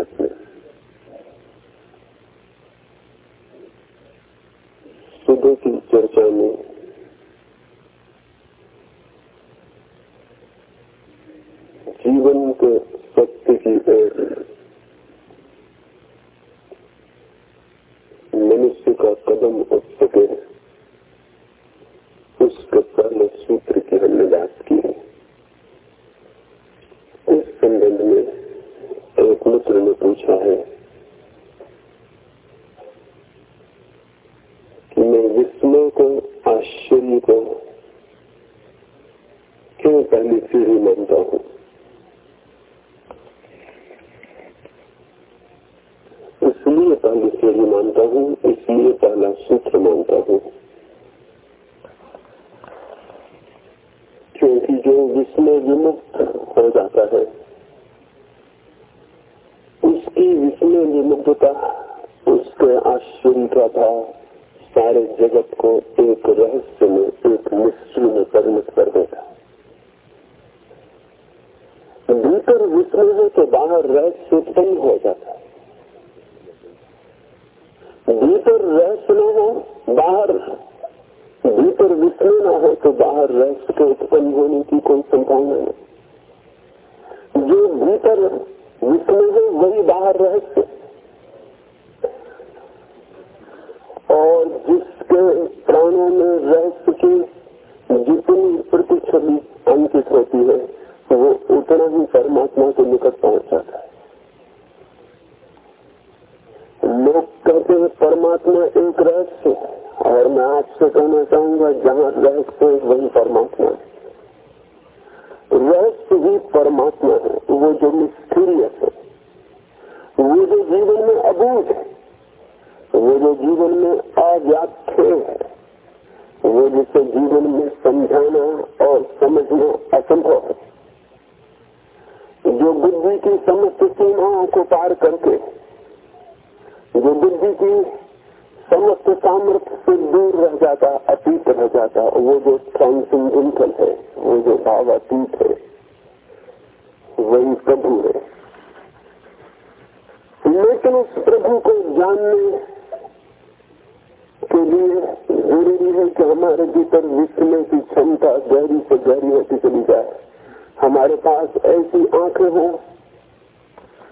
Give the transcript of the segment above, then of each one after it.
अभ्यास में सुबह की चर्चा में जीवन के सत्य की ओर मनुष्य का कदम उठ सके उसके पहले सूत्र की हमने बात की है इस संबंध में एक मित्र ने पूछा है कि मैं विस्मय को आश्चर्य को क्यों पहली सीढ़ी मानता हूँ इसलिए पहली सीढ़ी मानता हूँ इसलिए पहला सूत्र मानता हूँ क्योंकि जो विस्मय विमुक्त हो जाता है उसकी विस्मय विमुक्तता उसके आश्चर्य का भाव सारे जगत को एक रहस्य में एक मिस्ट्री में परिणत कर देता भीतर विस्मय है तो बाहर रहस्य उत्पन्न हो जाता है भीतर रहस्य न हो बाहर भीतर विस्मय न हो तो बाहर रहस्य के उत्पन्न होने की कोई संभावना नहीं जो भीतर विस्मय है वही बाहर रहस्य और जिसके प्राणों में रहस्य की जितनी प्रतिछवि अंकित होती है वो उतना ही परमात्मा के निकट पहुँच जाता है लोग हैं परमात्मा एक रहस्य है और मैं आपसे कहना चाहूँगा, जहाँ रहस्य वही परमात्मा है। रहस्य ही परमात्मा है, वो जो मिस्टीरियस है, वो जो जीवन में अबूझ है, वो जो जीवन में अव्याख्य है, वो जिसे जीवन में समझाना और समझना असंभव है। जो बुद्धि की समस्त सीमाओं को पार करके जो बुद्धि की समस्त सामर्थ्य से दूर रह जाता, अतीत रह जाता वो जो ट्रांसेंडेंटल है, वो जो भाव अतीत है, वही प्रभु है। लेकिन उस प्रभु को जानने के लिए ज़रूरी है कि हमारे भीतर विस्मय की क्षमता, गहरी से गहरी होती चली जाए। हमारे पास ऐसी आँखें हों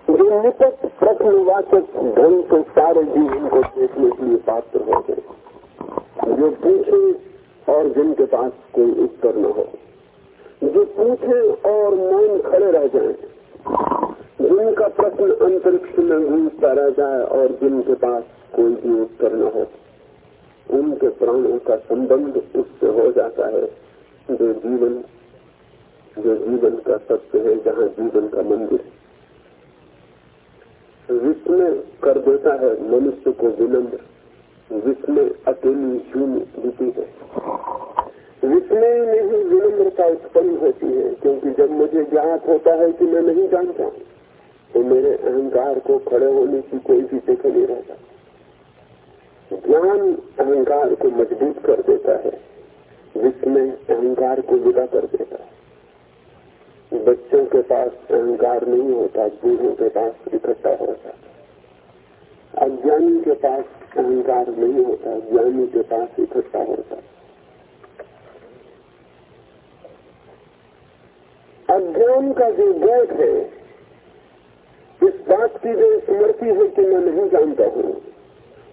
जो निकट प्रश्नवाचक ढंग से सारे जीवन को देखने के लिए पात्र हो गए। जो पूछे और जिनके पास कोई उत्तर न हो। जो पूछे और मौन खड़े रह जाए, जिनका प्रश्न अंतरिक्ष में गूंजता रह जाए और जिनके पास कोई भी उत्तर न हो, उनके प्राणों का संबंध उससे हो जाता है जो जीवन जो जीवन का सत्य है, जहाँ जीवन का मंदिर विस्मय कर देता है, मनुष्य को विनम्र। विस्मय अकेली शून्य स्थिति है। विस्मय में ही विनम्रता उत्पन्न होती है, क्योंकि जब मुझे ज्ञात होता है कि मैं नहीं जानता तो मेरे अहंकार को खड़े होने की कोई भी जगह नहीं रहता। ज्ञान अहंकार को मज़बूत कर देता है, विस्मय अहंकार को विदा कर देता है। बच्चों के पास अहंकार नहीं होता, बूढ़ों के पास इकट्ठा होता। अज्ञानी के पास अहंकार नहीं होता, ज्ञानी के पास इकट्ठा होता। अज्ञान का जो बोध है, इस बात की जो स्मृति है कि मैं नहीं जानता हूँ,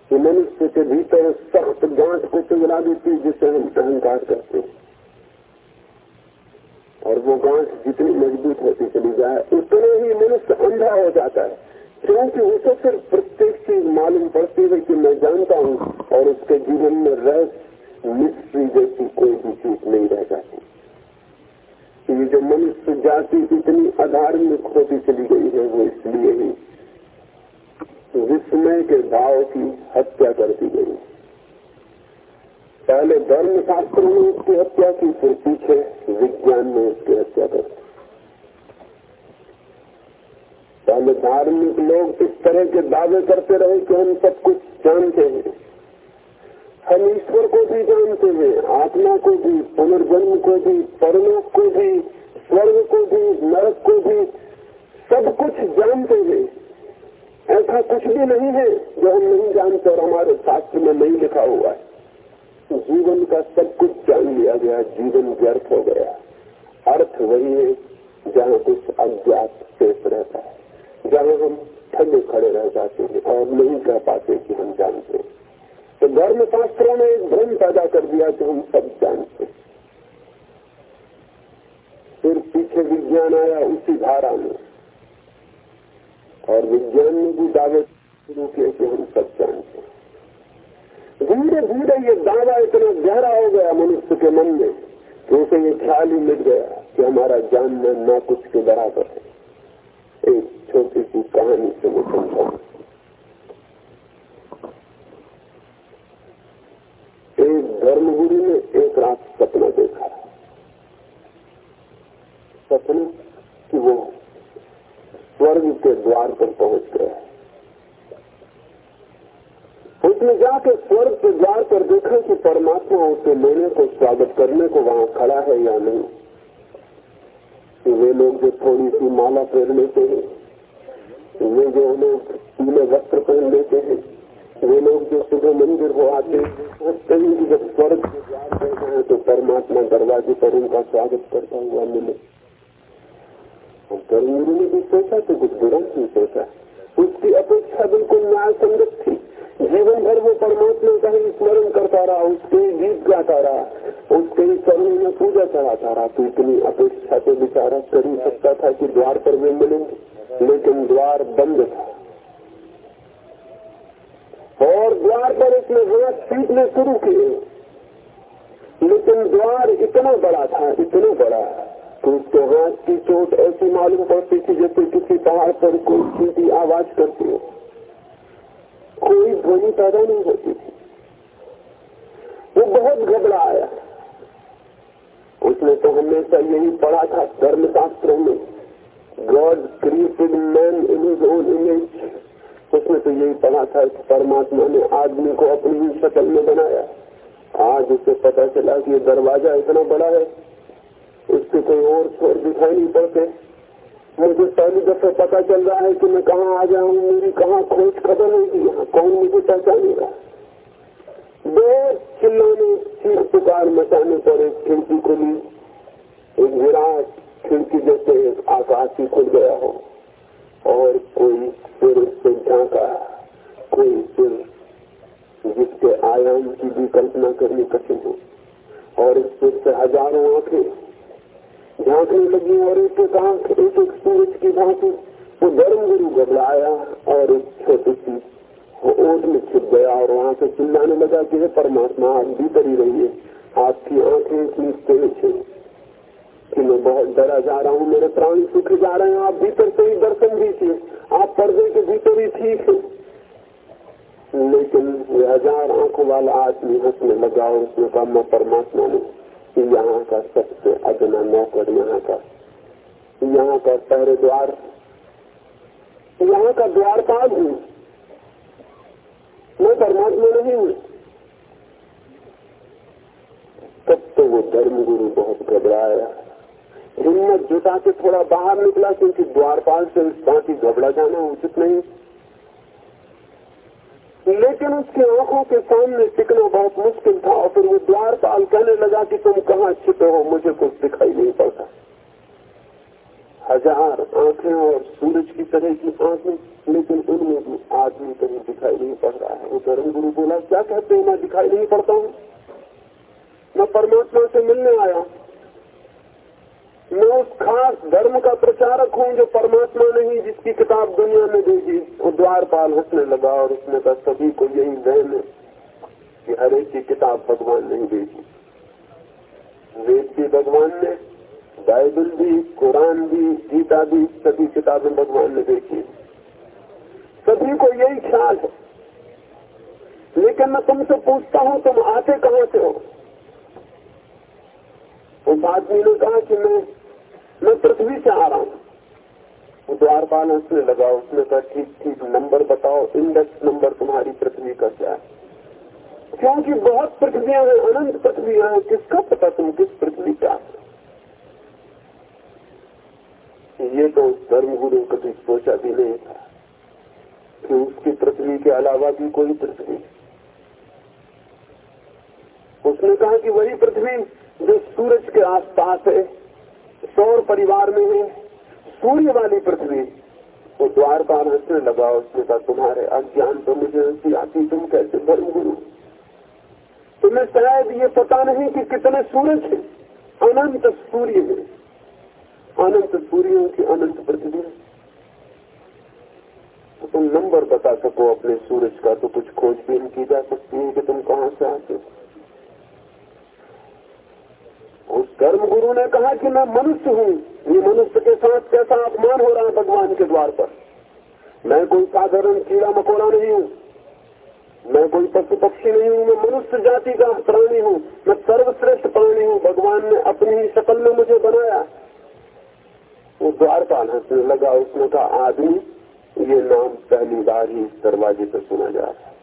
कि मनुष्य के भीतर सख्त गांठ को पिघला देती जिसे हम अहंकार करते हैं। और वो गांठ जितनी मज़बूत होती चली जाए, उतने ही मनुष्य अंधा हो जाता है। क्योंकि उसे फिर प्रत्येक चीज़ मालूम पड़ती है कि मैं जानता हूँ, और उसके जीवन में रहस्य मिस्ट्री जैसी कोई भी चीज़ नहीं रह जाती। ये जो मनुष्य जाति इतनी आधार्मिक होती चली गई है, वो इसलिए ही विस्मय के भाव की हत्या कर दी गई पहले धर्म शास्त्रों ने उसकी हत्या की, फिर पीछे विज्ञान ने उसकी हत्या कर पहले धार्मिक लोग इस तरह के दावे करते रहे कि हम सब कुछ जानते हैं। हम ईश्वर को भी जानते हैं, आत्मा को भी, पुनर्जन्म को भी, परलोक को भी, स्वर्ग को भी, नरक को भी, सब कुछ जानते हैं। ऐसा कुछ भी नहीं है जो हम नहीं जानते और हमारे शास्त्र में नहीं लिखा हुआ है। जीवन का सब कुछ जान लिया गया, जीवन व्यर्थ हो गया। अर्थ वही है जहाँ कुछ अज्ञात शेष रहता है। जहाँ हम ठंडे खड़े रह जाते हैं और नहीं कह पाते कि हम जानते तो धर्म शास्त्रों ने एक भ्रम पैदा कर दिया कि हम सब जानते फिर पीछे विज्ञान आया उसी धारा में। और विज्ञान ने भी दावे शुरू किए कि हम सब जानते धीरे धीरे ये दावा इतना गहरा हो गया मनुष्य के मन में कि उसे ये ख्याल ही मिल गया कि हमारा जानना न कुछ के बराबर है। एक छोटी सी कहानी से मैं समझाऊ। एक धर्मगुरु ने एक रात सपना देखा। सपना कि वो स्वर्ग के द्वार पर पहुँच गया। उसने जाके स्वर्ग के द्वार पर देखा कि परमात्मा उसे लेने को, स्वागत करने को वहाँ खड़ा है या नहीं। कि वे लोग जो थोड़ी सी माला फेर लेते हैं, वे जो लोग पीले वस्त्र पहन लेते हैं, वे लोग जो सुबह मंदिर हो आते हैं कि जब स्वर्ग के द्वार जाए तो परमात्मा दरवाजे पर उनका स्वागत करता हुआ मिले। कर्मगुरु ने भी सोचा तो कुछ बुरा नहीं सोचा? उसकी अपेक्षा बिल्कुल न्याय संगत थी। जीवन भर वो परमात्मा का ही स्मरण करता रहा, उसके ही गीत गाता रहा, उसके ही चरणों में पूजा चढ़ाता रहा। तो इतनी अपेक्षा तो विचारा कर ही सकता था कि द्वार पर वे मिलेंगे, लेकिन द्वार बंद था। और द्वार पर उसने हाथ पीटने शुरू किए। लेकिन द्वार इतना बड़ा था, इतना बड़ा तो उसके हाथ की चोट ऐसी मालूम पड़ती थी जैसे किसी पहाड़ पर कोई सीधी आवाज़ करती हो। कोई ध्वनि पैदा नहीं होती थी। वो बहुत घबरा आया। उसने तो हमेशा यही पढ़ा था धर्मशास्त्रों में God created man in his own image उसने तो यही पढ़ा था कि परमात्मा ने आदमी को अपनी ही शक्ल में बनाया। आज उसे पता चला कि दरवाज़ा इतना बड़ा है, उसके कोई और छोर दिखाई नहीं पड़ते। मुझे पहली दफे पता चल रहा है कि मैं कहाँ आ जाऊँ मेरी कहाँ खोज खबर होगी यहाँ, कौन मुझे पहचानेगा दो चिल्लाने चीख पुकार मचाने पर एक खिड़की खुली, एक विराट खिड़की जैसे एक आकाश ही खुल गया हो, और कोई सिर उससे झांका, कोई सिर जिसके आयाम की भी कल्पना करनी कठिन हो, और इस सिर से हज़ारों आँखें झांकने लगी और एक आँख, एक एक सूरज की भांति वो धर्म गुरु घबराया और एक छोटी सी ओट में छिप गया और वहाँ से चिल्लाने लगा कि परमात्मा, आप भीतर ही रहिए। आपकी आँखें इतनी तेज है कि मैं बहुत डरा जा रहा हूँ। मेरे प्राण सुख जा रहे हैं। आप भीतर से ही दर्शन भी दीजिए। आप पर्दे के भीतर ही ठीक है। लेकिन हज़ार आँखों वाला आदमी हंसने लगा उसने कहा, मैं परमात्मा नहीं यहाँ का सबसे अदना नौकर यहाँ का। यहाँ का पहरे द्वार। यहाँ का द्वारपाल हूँ? मैं परमात्मा नहीं हूँ। तब तो वो धर्म गुरु बहुत घबराया। हिम्मत जुटा के थोड़ा बाहर निकला, क्योंकि द्वारपाल से बात घबरा जाना उचित नहीं। लेकिन उसकी आँखों के सामने टिकना बहुत मुश्किल था और फिर वो द्वारपाल कहने लगा कि तुम कहाँ छिपे हो? मुझे कुछ दिखाई नहीं पड़ता। हज़ार आँखें और सूरज की तरह की आँखें, लेकिन उनमें भी आदमी कहीं दिखाई नहीं पड़ रहा है। वो धर्म गुरु बोला, क्या कहते हो? मैं दिखाई नहीं पड़ता हूँ। मैं परमात्मा से मिलने आया मैं उस खास धर्म का प्रचारक हूँ जो परमात्मा नहीं, जिसकी किताब दुनिया में देगी वो द्वारपाल हंसने लगा और उसने कहा, सभी को यही वहम है कि हर एक की किताब भगवान नहीं देगी वेद भी भगवान ने, बाइबल भी, कुरान भी, गीता भी, सभी किताबें भगवान ने देखी। सभी को यही ख्याल है। लेकिन मैं तुमसे पूछता हूँ, तुम आते कहाँ से हो? उस आदमी ने कहा कि मैं मैं पृथ्वी से आ रहा हूँ। द्वारपाल उसने लगा, उसने कहा, ठीक ठीक, नंबर बताओ इंडेक्स नंबर तुम्हारी पृथ्वी का क्या है? क्योंकि बहुत पृथ्वियाँ हैं, अनंत पृथ्वियाँ हैं, किसका पता तुम किस पृथ्वी का ये तो धर्म गुरु कभी सोचा भी नहीं था कि उसकी पृथ्वी के अलावा भी कोई पृथ्वी उसने कहा कि वही पृथ्वी जो सूरज के आसपास है, सौर परिवार में है, सूर्य वाली पृथ्वी, वो द्वार पार हंसने लगा उसने कहा तुम्हारे अज्ञान तो मुझे हँसी आती, तुम कैसे धर्म गुरु? तुम्हें शायद ये पता नहीं कि कितने सूरज है। अनंत सूर्य है। अनंत सूर्यों की अनंत पृथ्वी। तो तुम नंबर बता सको अपने सूरज का तो कुछ खोजबीन की जा सकती है कि तुम कहाँ से आते हो? उस कर्म गुरु ने कहा कि मैं मनुष्य हूँ। ये मनुष्य के साथ कैसा अपमान हो रहा है भगवान के द्वार पर? मैं कोई साधारण कीड़ा मकोड़ा नहीं हूँ। मैं कोई पशु पक्षी नहीं हूँ। मैं मनुष्य जाति का प्राणी हूँ। मैं सर्वश्रेष्ठ प्राणी हूँ। भगवान ने अपनी ही शकल में मुझे बनाया। वो द्वारपाल हंसने लगा, उसने कहा, आदमी, ये नाम पहली बार ही इस दरवाजे पर सुना जा रहा है।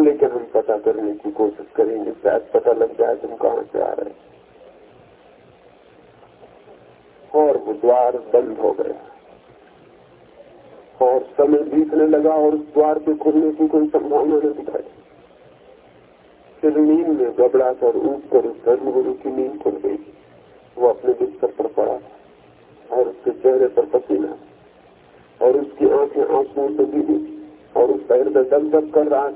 लेकिन हम पता करने की कोशिश करेंगे, शायद पता लग जाए तुम कहाँ से आ रहे और वो द्वार बंद हो गया। और समय बीतने लगा और उस द्वार के खुलने की कोई संभावना नहीं दिखाई। फिर नींद में घबरा कर उठ कर उस धर्मगुरु की नींद खुल गई। वो अपने बिस्तर पर पड़ा और उसके चेहरे पर पसीना और उसकी आँखें आंसुओं से भी और उस पैर में दग दग कर रहा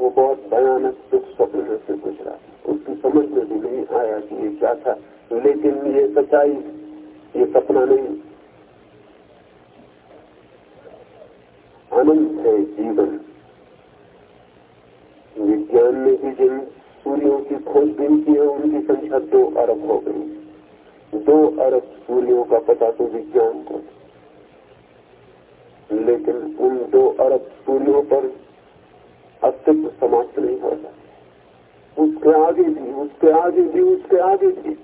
वो बहुत भयानक दुख स्वप्न से गुजरा। उसकी समझ में भी नहीं आया कि ये क्या था। लेकिन ये सच्चाई ये सपना नहीं। अनंत है जीवन। विज्ञान ने भी जिन सूर्यों की खोजबीन की है, उनकी संख्या दो अरब हो गई। दो अरब सूर्यों का पता तो विज्ञान को। लेकिन उन दो अरब सूर्यों पर अस्तित्व समाप्त नहीं हो सकता उसके आगे भी, उसके आगे भी, उसके आगे भी।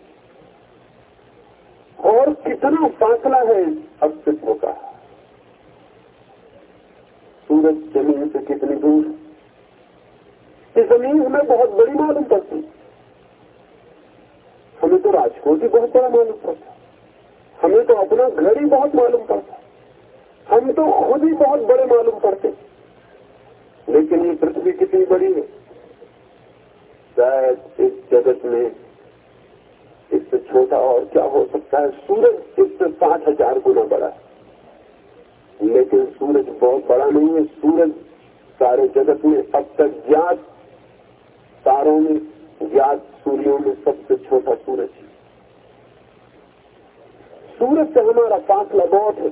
और कितना फासला है अस्तित्व का सूरज ज़मीन से कितनी दूर ये ज़मीन हमें बहुत बड़ी मालूम पड़ती। हमें तो राजकोट ही बहुत बड़ा मालूम पड़ता। हमें तो अपना घर ही बहुत मालूम पड़ता। हम तो खुद ही बहुत बड़े मालूम पड़ते। लेकिन ये पृथ्वी कितनी बड़ी है? शायद इस जगत में इससे छोटा और क्या हो सकता है? सूरज इससे साठ हज़ार गुना बड़ा है। लेकिन सूरज बहुत बड़ा नहीं है। सूरज सारे जगत में अब तक ज्ञात तारों में, ज्ञात सूर्यों में सबसे छोटा सूरज है। सूरज से हमारा फासला बहुत है।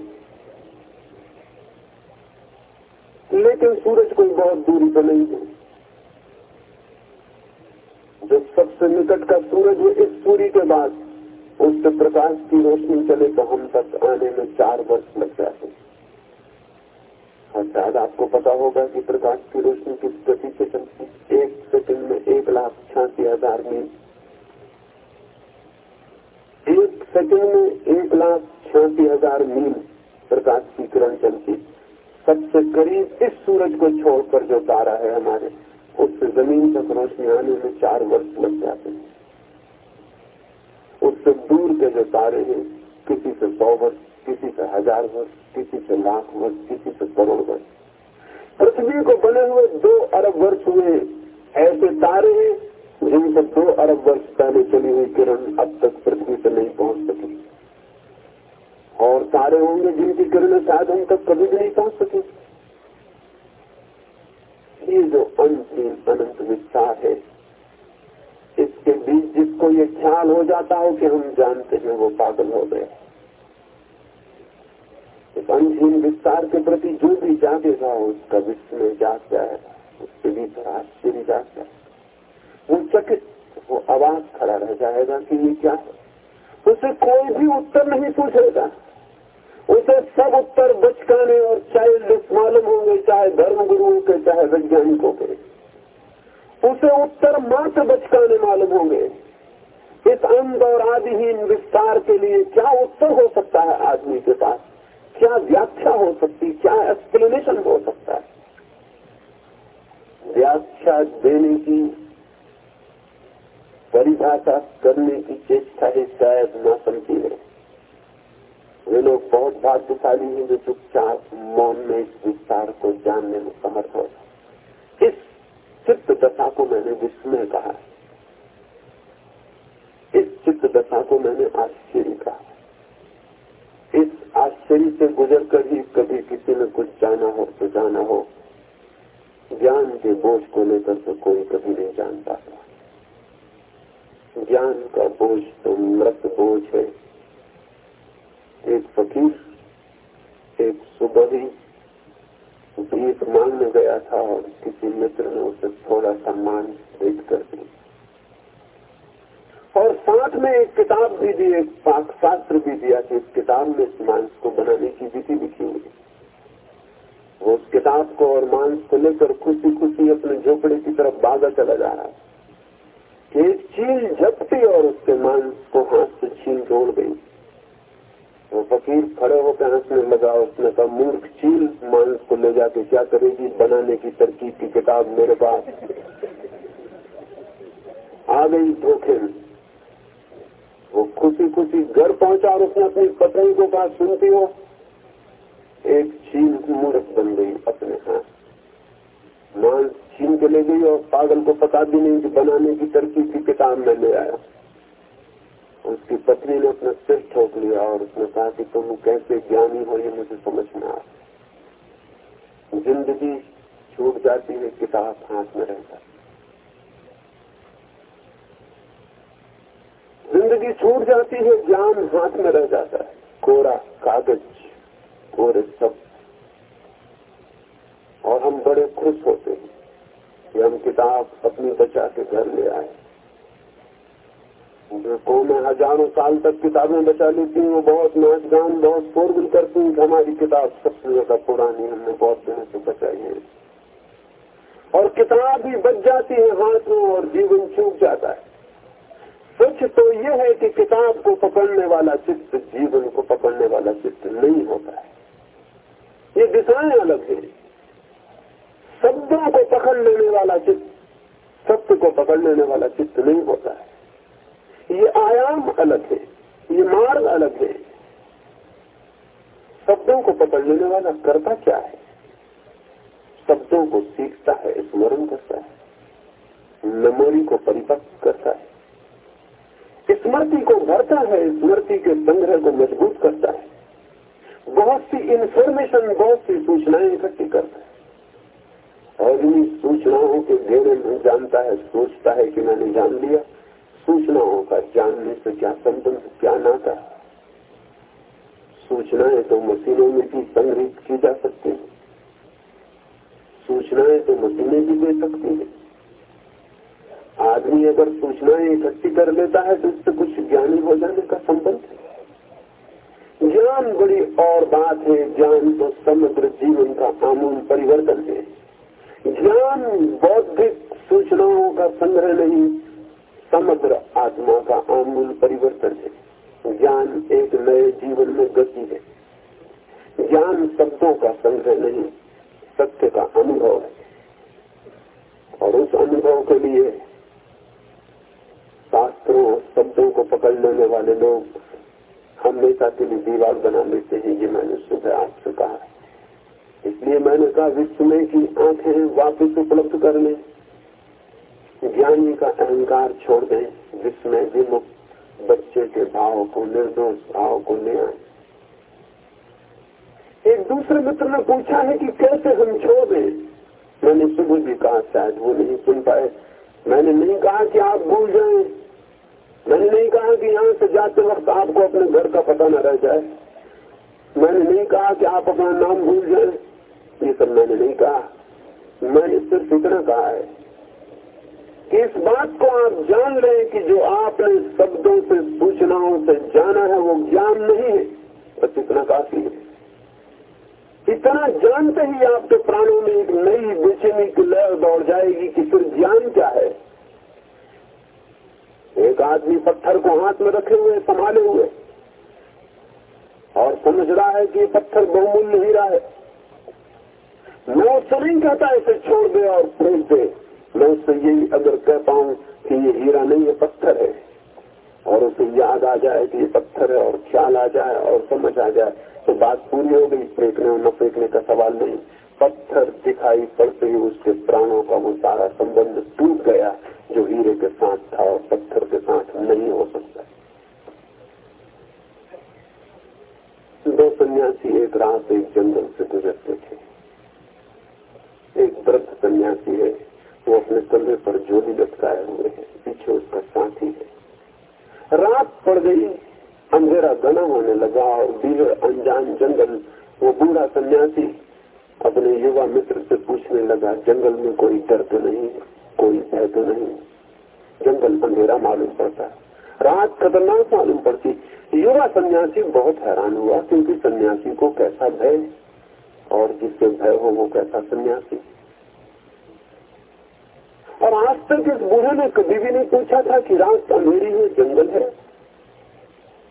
लेकिन सूरज कोई बहुत दूरी पर नहीं है। जो सबसे निकट का सूरज है इस सूर्य के बाद, उससे प्रकाश की रोशनी चले तो हम तक आने में चार वर्ष लग जाते हैं। शायद आपको पता होगा कि प्रकाश की रोशनी किस गति से चलती एक सेकंड में एक लाख छियासी हज़ार मील। एक सेकंड में एक लाख छियासी हज़ार मील प्रकाश की किरण चलती सबसे करीब इस सूरज को छोड़कर जो तारा है हमारे उससे ज़मीन तक रोशनी आने में चार वर्ष लग जाते हैं। उससे दूर के जो तारे हैं, किसी से सौ वर्ष, किसी से हज़ार वर्ष, किसी से लाख वर्ष, किसी से करोड़ वर्ष। पृथ्वी को बने हुए दो अरब वर्ष हुए। ऐसे तारे हैं जिनसे दो अरब वर्ष पहले चली हुई किरण अब तक पृथ्वी पर नहीं पहुँच सकी। और तारे होंगे जिनकी किरणें शायद हम तक कभी भी नहीं पहुँच सके। ये जो अंतिम अनंत विस्तार है, इसके बीच जिसको ये ख्याल हो जाता हो कि हम जानते हैं वो पागल हो गए। इस अंतिम विस्तार के प्रति जो भी जागेगा, उसका विस्मय जाग जाएगा, उसके भीतर आश्चर्य जाग जाएगा। वो चकित, वो आवाज़ खड़ा रह जाएगा कि ये क्या है? उसे कोई भी उत्तर नहीं पूछेगा। उसे सब उत्तर बचकाने और चाइल्ड मालूम होंगे, चाहे धर्म गुरुओं के चाहे वैज्ञानिकों के। उसे उत्तर मात्र बचकाने मालूम होंगे। इस अंध और आदिहीन विस्तार के लिए क्या उत्तर हो सकता है आदमी के पास? क्या व्याख्या हो सकती क्या एक्सप्लेनेशन हो सकता है? व्याख्या देने की, परिभाषा करने की चेष्टा ही शायद न समझी है। वे लोग बहुत भाग्यशाली हैं जो चुपचाप मौन में इस विस्तार को जानने में समर्थ हो इस चित्त दशा को मैंने विस्मय कहा इस चित्त दशा को मैंने आश्चर्य कहा इस आश्चर्य से गुजर कर ही कभी किसी ने कुछ जाना हो तो जाना हो। ज्ञान के बोझ को लेकर तो कोई कभी नहीं जान पाता। ज्ञान का बोझ तो मृत बोझ है। एक फकीर, एक सुबह ही भीख मांगने गया था और किसी मित्र ने उसे थोड़ा सम्मान भेज कर दी और साथ में एक किताब भी दी, एक पाक शास्त्र भी दिया कि इस किताब में इस मांस को बनाने की विधि लिखी हुई वो उस किताब को और मांस को लेकर खुशी खुशी अपने झोपड़े की तरफ़ भागा चला जा रहा कि एक चील झपटी और उसके मांस को हाथ से छीन तोड़ गई। वो फकीर खड़े होकर हंसने लगा, उसने कहा, मूर्ख चील मानस को ले जाके क्या करेगी? बनाने की तरकीब की किताब मेरे पास आ गई धोखे में। वो खुशी खुशी घर पहुँचा और उसने अपनी पत्नी को कहा, सुनती हो, एक चीन मूर्ख बन गई अपने हाथ मांस छीन के ले गई और पागल को पता भी नहीं कि बनाने की तरकीब की किताब में ले आया उसकी पत्नी ने अपना सिर ठोक लिया और उसने कहा कि तुम कैसे ज्ञानी हो, ये मुझे समझ में आ ज़िंदगी छूट जाती है, किताब हाथ में रहता ज़िंदगी छूट जाती है, ज्ञान हाथ में रह जाता है। कोरा, कागज़, कोरे सब। और हम बड़े खुश होते हैं कि हम किताब अपनी बचा के घर ले आए। को मैं हज़ारों साल तक किताबें बचा लेती हूँ, बहुत नाच गान, बहुत शोरगुल करती हूँ हमारी किताब सबसे ज़्यादा पुरानी हमने बहुत दिनों से बचाई है। और किताब ही बच जाती है हाथ में और जीवन चूक जाता है। सच तो यह है कि किताब को पकड़ने वाला चित्त जीवन को पकड़ने वाला चित्त नहीं होता है। ये दिशाएँ अलग है। शब्दों को पकड़ लेने वाला चित्त, सत्य को पकड़ लेने वाला चित्त नहीं होता है। ये आयाम अलग है, ये मार्ग अलग है। शब्दों को पकड़ लेने वाला करता क्या है? शब्दों को सीखता है, स्मरण करता है मेमोरी को परिपक्व करता है। स्मृति को भरता है, स्मृति के संग्रह को मज़बूत करता है। बहुत सी इंफॉर्मेशन बहुत सी सूचनाएँ इकट्ठी करता है। और इन सूचनाओं के घेरे में जानता है, सोचता है कि मैंने जान लिया। सूचनाओं का जानने से क्या संबंध क्या नाता सूचनाएँ तो मशीनों में भी संग्रहित की जा सकती है। सूचनाएँ तो मशीनें भी दे सकती है। आदमी अगर सूचनाएँ इकट्ठी कर लेता है तो उससे कुछ ज्ञानी हो जाने का संबंध है। ज्ञान बड़ी और बात है, ज्ञान तो समग्र जीवन का आमूल परिवर्तन है। ज्ञान बौद्धिक सूचनाओं का संग्रह नहीं समग्र आत्मा का आमूल परिवर्तन है। ज्ञान एक नए जीवन में गति है। ज्ञान शब्दों का संग्रह नहीं, सत्य का अनुभव है। और उस अनुभव के लिए शास्त्रों शब्दों को पकड़ लेने वाले लोग हमेशा के लिए दीवार बना लेते हैं, ये मैंने सुबह आपसे कहा। इसलिए मैंने कहा, विश्व में की आँखें वापस उपलब्ध कर लें। ज्ञानी का अहंकार छोड़ दें, जिसमें विमुक्त बच्चे के भाव को, निर्दोष भाव को ले आए। एक दूसरे मित्र ने पूछा है कि कैसे हम छोड़? दें मैंने सुबह भी कहा, शायद वो नहीं सुन पाए। मैंने नहीं कहा कि आप भूल जाए। मैंने नहीं कहा कि यहाँ से जाते वक्त आपको अपने घर का पता न रह जाए। मैंने नहीं कहा कि आप अपना नाम भूल जाए। ये सब मैंने नहीं कहा। मैंने सिर्फ़ इतना कहा है इस बात को आप जान लें कि जो आपने शब्दों से, सूचनाओं से जाना है, वो ज्ञान नहीं है बस इतना काफ़ी है। इतना जानते ही आपके प्राणों में एक नई बेचैनी की लहर दौड़ जाएगी कि फिर ज्ञान क्या है। एक आदमी पत्थर को हाथ में रखे हुए, संभाले हुए, और समझ रहा है कि पत्थर बहुमूल्य हीरा है मैं उससे नहीं कहता इसे छोड़ दे और फेंक दे। मैं उससे यही अगर कह पाऊँ कि ये हीरा नहीं है पत्थर है। और उसे याद आ जाए कि ये पत्थर है और ख्याल आ जाए और समझ आ जाए तो बात पूरी हो गई। फेंकने और न फेंकने का सवाल नहीं। पत्थर दिखाई पड़ते ही उसके प्राणों का वो सारा संबंध टूट गया, जो हीरे के साथ था और पत्थर के साथ नहीं हो सकता। दो सन्यासी एक रात एक जंगल से गुजरते थे। एक वृद्ध सन्यासी है। वो अपने कंधे पर जोड़ी लटकाए हुए है, पीछे उसका साथी है। रात पड़ गई, अंधेरा घना होने लगा और बीहड़ अनजान जंगल, वो बूढ़ा सन्यासी अपने युवा मित्र से पूछने लगा, जंगल में कोई डर तो नहीं, कोई भय तो नहीं? जंगल अंधेरा मालूम पड़ता। रात खतरनाक मालूम पड़ती। युवा सन्यासी बहुत हैरान हुआ, क्योंकि सन्यासी को कैसा भय? और जिससे भय हो, वो कैसा सन्यासी? और आज तक इस बूढ़े ने कभी भी नहीं पूछा था कि रात अंधेरी है जंगल है।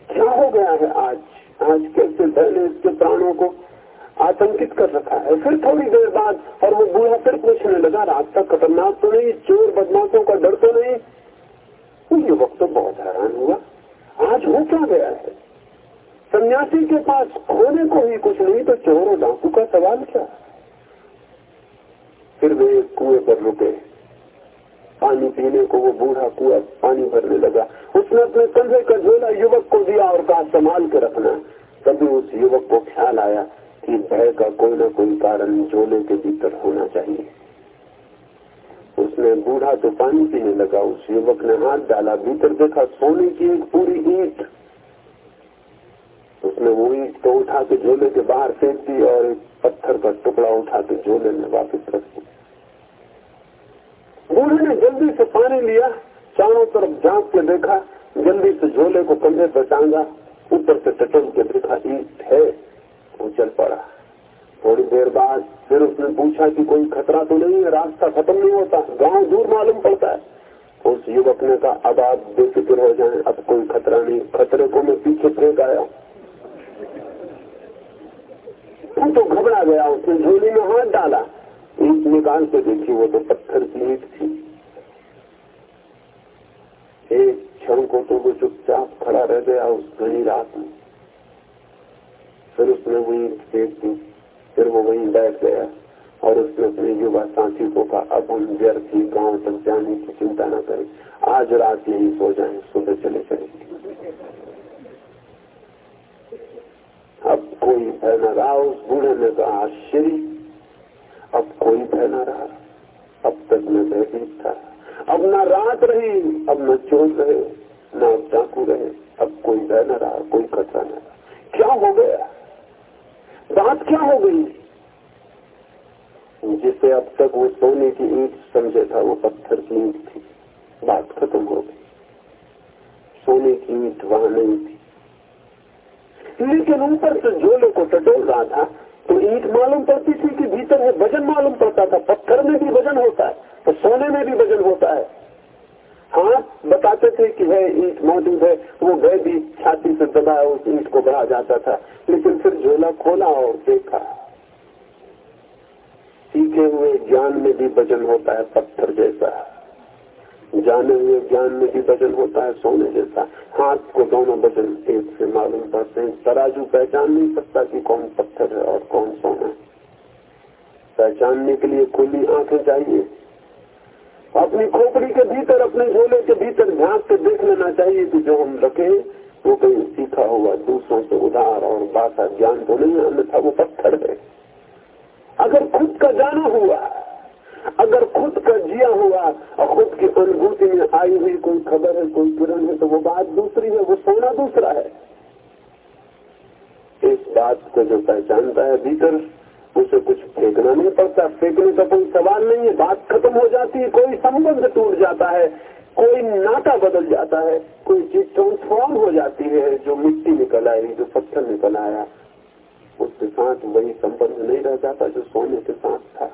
क्या हो गया है आज? आज कैसे भय ने इसके प्राणों को आतंकित कर रखा है? फिर थोड़ी देर बाद और वो बूढ़ा फिर पूछने लगा रास्ता खतरनाक तो नहीं, चोर बदमाशों का डर तो नहीं? वो युवक तो बहुत हैरान हुआ। आज हो क्या गया है? सन्यासी के पास खोने को ही कुछ नहीं तो चोर और डाकू का सवाल क्या? फिर वे कुएँ पर रुके। पानी पीने को वो बूढ़ा कुआ पानी भरने लगा। उसने अपने कंधे का झोला युवक को दिया और कहा संभाल के रखना। तभी उस युवक को ख्याल आया कि भय का कोई ना कोई कारण झोले के भीतर होना चाहिए। उसने बूढ़ा तो पानी पीने लगा। उस युवक ने हाथ डाला। भीतर देखा सोने की एक पूरी ईट। उसने वो ईट तो उठा के झोले के बाहर फेंक दी और एक पत्थर का टुकड़ा उठा के झोले में वापस रख दी बूढ़े ने जल्दी से पानी लिया, चारों तरफ़ झाँक के देखा, जल्दी से झोले को कंधे पर टांगा, ऊपर से टटल के देखा, ईट है वो चल पड़ा। थोड़ी देर बाद फिर उसने पूछा कि कोई खतरा तो नहीं है, रास्ता खत्म नहीं होता, गाँव दूर मालूम पड़ता है। उस युवक ने कहा, अब आप बेफिक्र हो जाए, अब कोई खतरा नहीं, खतरे को मैं पीछे फेंक आया तो घबरा गया, उसने झोली में हाथ डाला। ईट निकाल के देखी, वो तो पत्थर की ईट थी। एक क्षण को तो वो चुपचाप खड़ा रह गया उस घनी रात में। फिर उसने वो ईट फेंक दी, फिर वो वहीं बैठ गया और उसने अपने युवा साथी को कहा, अब हम व्यर्थ ही गाँव तक जाने की चिंता न करें। आज रात यही सो जाए, सुबह चले चलेंगे। अब कोई भय न रहा उस बूढ़े ने कहा, आश्चर्य अब कोई भय न रहा। अब तक मैं भयभीत था। अब न रात रही, अब न चोर रहे, न अब डाकू रहे। अब कोई भय न रहा, कोई खतरा न रहा। क्या हो गया? बात क्या हो गई? जिसे अब तक वो सोने की ईट समझे था, वो पत्थर की ईट थी। बात खत्म हो गई। सोने की ईट वहाँ नहीं थी। लेकिन ऊपर से झोले को टटोल रहा था। ईट मालूम पड़ती थी कि भीतर है वज़न मालूम पड़ता था। पत्थर में भी वज़न होता है तो सोने में भी वज़न होता है। हाथ बताते थे कि है, ईट मौजूद है, वो गए भी, छाती से दबाया, उस ईट को बढ़ा जाता था। लेकिन फिर झोला खोला और देखा। सीखे हुए ज्ञान में भी वज़न होता है, पत्थर जैसा। जाने हुए ज्ञान में भी वज़न होता है, सोने जैसा। हाथ को दोनों वज़न एक से मालूम पड़ते हैं। तराजू पहचान नहीं सकता कि कौन पत्थर है और कौन सोना है। पहचानने के लिए खुली आँखें चाहिए। अपनी खोपड़ी के भीतर, अपने झोले के भीतर झाँक के देख लेना चाहिए कि जो हम रखे वो कहीं सीखा हुआ, दूसरों से उधार और बासा ज्ञान तो नहीं अन्यथा वो पत्थर है। अगर खुद का जाना हुआ अगर खुद का जिया हुआ और खुद की अनुभूति में आई हुई कोई खबर है, कोई किरण है तो वो बात दूसरी है, वो सोना दूसरा है। इस बात को जो पहचानता है भीतर, उसे कुछ फेंकना नहीं पड़ता। फेंकने का कोई सवाल नहीं है, बात खत्म हो जाती है, कोई संबंध टूट जाता है, कोई नाता बदल जाता है, कोई चीज़ ट्रांसफॉर्म हो जाती है, जो मिट्टी निकल आई, जो पत्थर निकल आया। उसके साथ वही संबंध नहीं रह जाता जो सोने के साथ था।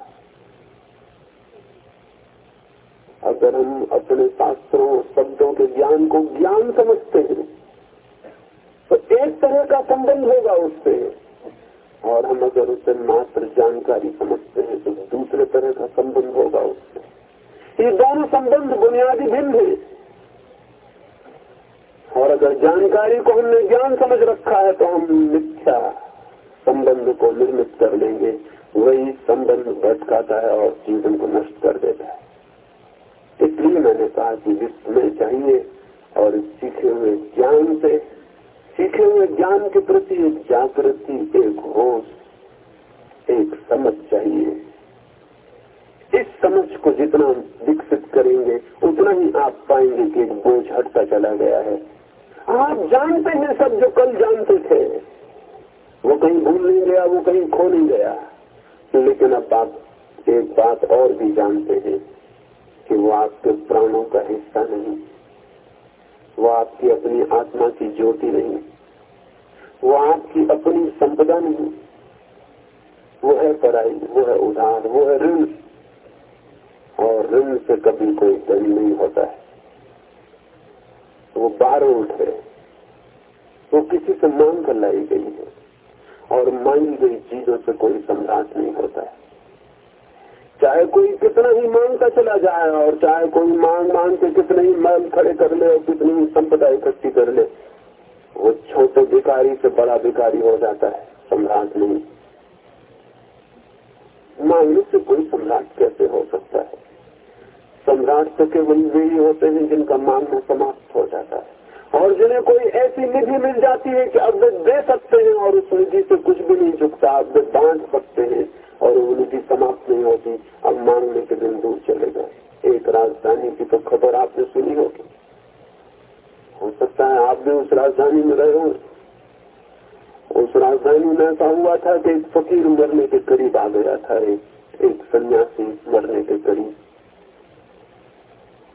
अगर हम अपने शास्त्रों, शब्दों के ज्ञान को ज्ञान समझते हैं तो एक तरह का संबंध होगा उससे। और हम अगर उसे मात्र जानकारी समझते हैं तो दूसरे तरह का संबंध होगा उससे। ये दोनों संबंध बुनियादी भिन्न है। और अगर जानकारी को हमने ज्ञान समझ रखा है तो हम मिथ्या संबंध को निर्मित कर लेंगे वही संबंध भटकाता है और जीवन को नष्ट कर देता है। इसलिए मैंने कहा कि विस्मय चाहिए और सीखे हुए ज्ञान से, सीखे हुए ज्ञान के प्रति एक जागृति, एक होश, एक समझ चाहिए। इस समझ को जितना विकसित करेंगे, उतना ही आप पाएँगे कि एक बोझ हटता चला गया है। आप जानते हैं सब जो कल जानते थे। वो कहीं भूल नहीं गया, वो कहीं खो नहीं गया। लेकिन अब आप एक बात और भी जानते हैं। कि वो आपके प्राणों का हिस्सा नहीं वो आपकी अपनी आत्मा की ज्योति नहीं वो आपकी अपनी संपदा नहीं वो है पराई, वो है उधार, वो है ऋण। और ऋण से कभी कोई दंड नहीं होता है। वो बारूद है। वो किसी से मांग कर लाई गई है। और मांगी गई चीज़ों से कोई सम्राट नहीं होता है। चाहे कोई कितना ही माँगता चला जाए और चाहे कोई मांग मांग के कितने ही मल खड़े कर ले और कितनी ही संपदा इकट्ठी कर ले, वो छोटे भिकारी से बड़ा भिकारी हो जाता है, सम्राट नहीं। मांगने से कोई सम्राट कैसे हो सकता है? सम्राट तो केवल वे ही होते हैं जिनका मांगना समाप्त हो जाता है। और जिन्हें कोई ऐसी निधि मिल जाती है कि अब वे दे सकते हैं और उस निधि से कुछ भी नहीं झुकता अब वे बांट सकते हैं। और निधि समाप्त नहीं होती। अब मांगने के दिन दूर चले गए। एक राजधानी की तो खबर आपने सुनी होगी। हो सकता है आप भी उस राजधानी में रहे हो उस राजधानी में ऐसा हुआ था कि एक फकीर मरने के करीब आ गया था। एक एक सन्यासी मरने के करीब।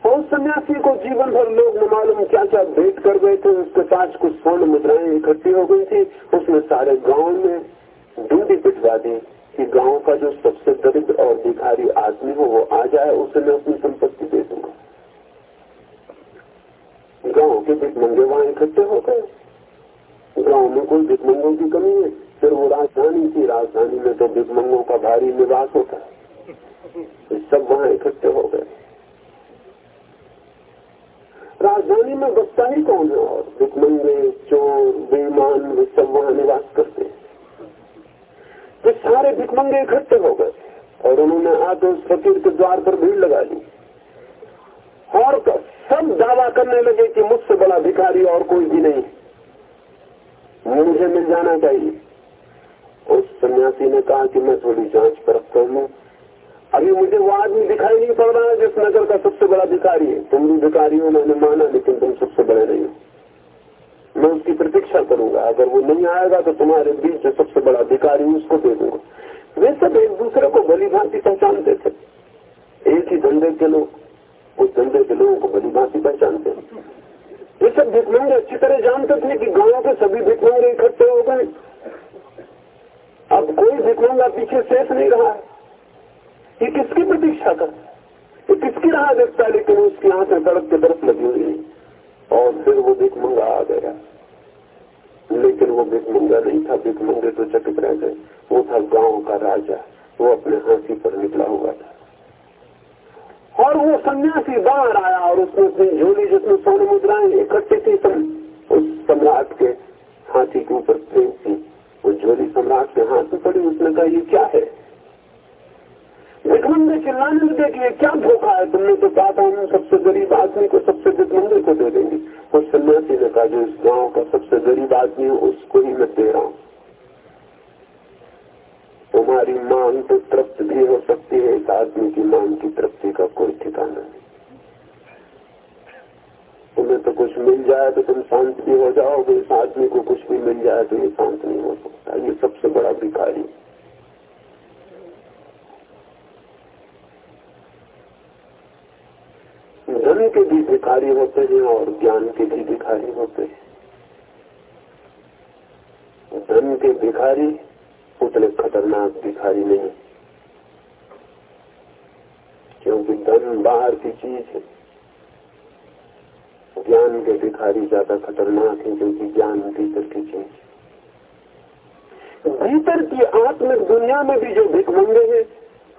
और सन्यासी को जीवन भर लोग न मालूम क्या क्या भेंट कर गए थे। उसके पास कुछ स्वर्ण मुद्राएँ इकट्ठी हो गई थी। उसने सारे गाँव में ढूंढी पिटवा दी। कि गाँव का जो सबसे दरिद्र और भिखारी आदमी हो, वो आ जाए, उसे मैं अपनी संपत्ति दे दूँगा। गाँव के भिकमंगे वहाँ इकट्ठे हो गए। गाँव में कोई भिकमंगों की कमी है? फिर वो राजधानी की राजधानी में तो भिकमंगों का भारी निवास होता है। सब वहाँ इकट्ठे हो गए। राजधानी में बसता ही कौन है और? भिकमंगे चोर, बेईमान, वे सब वहाँ निवास करते हैं। वे सारे भिकमंगे इकट्ठे हो गए और उन्होंने आके उस फकीर के द्वार पर भीड़ लगा ली। और सब दावा करने लगे कि मुझसे बड़ा भिखारी और कोई भी नहीं। मुझे मिल जाना चाहिए। उस सन्यासी ने कहा कि मैं थोड़ी जाँच परख कर लू। अभी मुझे वो आदमी दिखाई नहीं पड़ रहा है जिस नगर का सबसे बड़ा भिखारी है। तुम भी भिखारी हो मैंने माना, लेकिन तुम सबसे बड़े नहीं हो। मैं उसकी प्रतीक्षा करूँगा। अगर वो नहीं आएगा तो तुम्हारे बीच जो सबसे बड़ा भिखारी उसको दे दूँगा। वे सब एक दूसरे को भली भांति पहचानते थे। एक ही धंधे के लोग, उस धंधे के लोगों को भली भांति पहचानते थे। ये सब भिकमंगे अच्छी तरह जानते थे कि गाँव के सभी भिकमंगे इकट्ठे हो गए। अब कोई भिकमंगा पीछे शेष नहीं रहा। ये किसकी प्रतीक्षा कर? ये किसकी राह देखता है लेकिन उसकी आँखें सड़क के तरफ़ लगी हुई है? और फिर वो भिकमंगा आ गया। लेकिन वो भिकमंगा नहीं था भिकमंगे तो चकित रह गए। वो था गाँव का राजा वो अपने हाथी पर निकला हुआ था। और वो सन्यासी बाहर आया और उसने अपनी झोली जिसमें सोने मुद्राएँ इकट्ठी थी सम, उस सम्राट के हाथी के ऊपर प्रेम थी वो झोली सम्राट के हाथ में पड़ी। उसने कहा ये क्या है? भिकमंगे चिल्लाने लगे कि ये क्या धोखा है? तुमने तो कहा हम सबसे गरीब आदमी को सबसे भिकमंगे को दे देंगे। और सन्यासी ने कहा जो इस गाँव का सबसे गरीब आदमी है, उसको ही मैं दे रहा हूँ। तुम्हारी मांग तो तृप्त भी हो सकती है, इस आदमी की मांग की तृप्ति का कोई ठिकाना नहीं। तुम्हें तो कुछ मिल जाए तो तुम शांत भी हो जाओगे, इस आदमी को कुछ भी मिल जाए तो ये शांत नहीं हो सकता। ये सबसे बड़ा भिखारी है धन के भी भिखारी होते हैं और ज्ञान के भी भिखारी होते हैं। धन के भिखारी, उतने खतरनाक भिखारी नहीं। क्योंकि धन बाहर की चीज़ है। ज्ञान के भिखारी ज़्यादा खतरनाक है, क्योंकि ज्ञान भीतर की चीज़ भीतर की आत्मिक दुनिया में भी जो भिकमंगे हैं,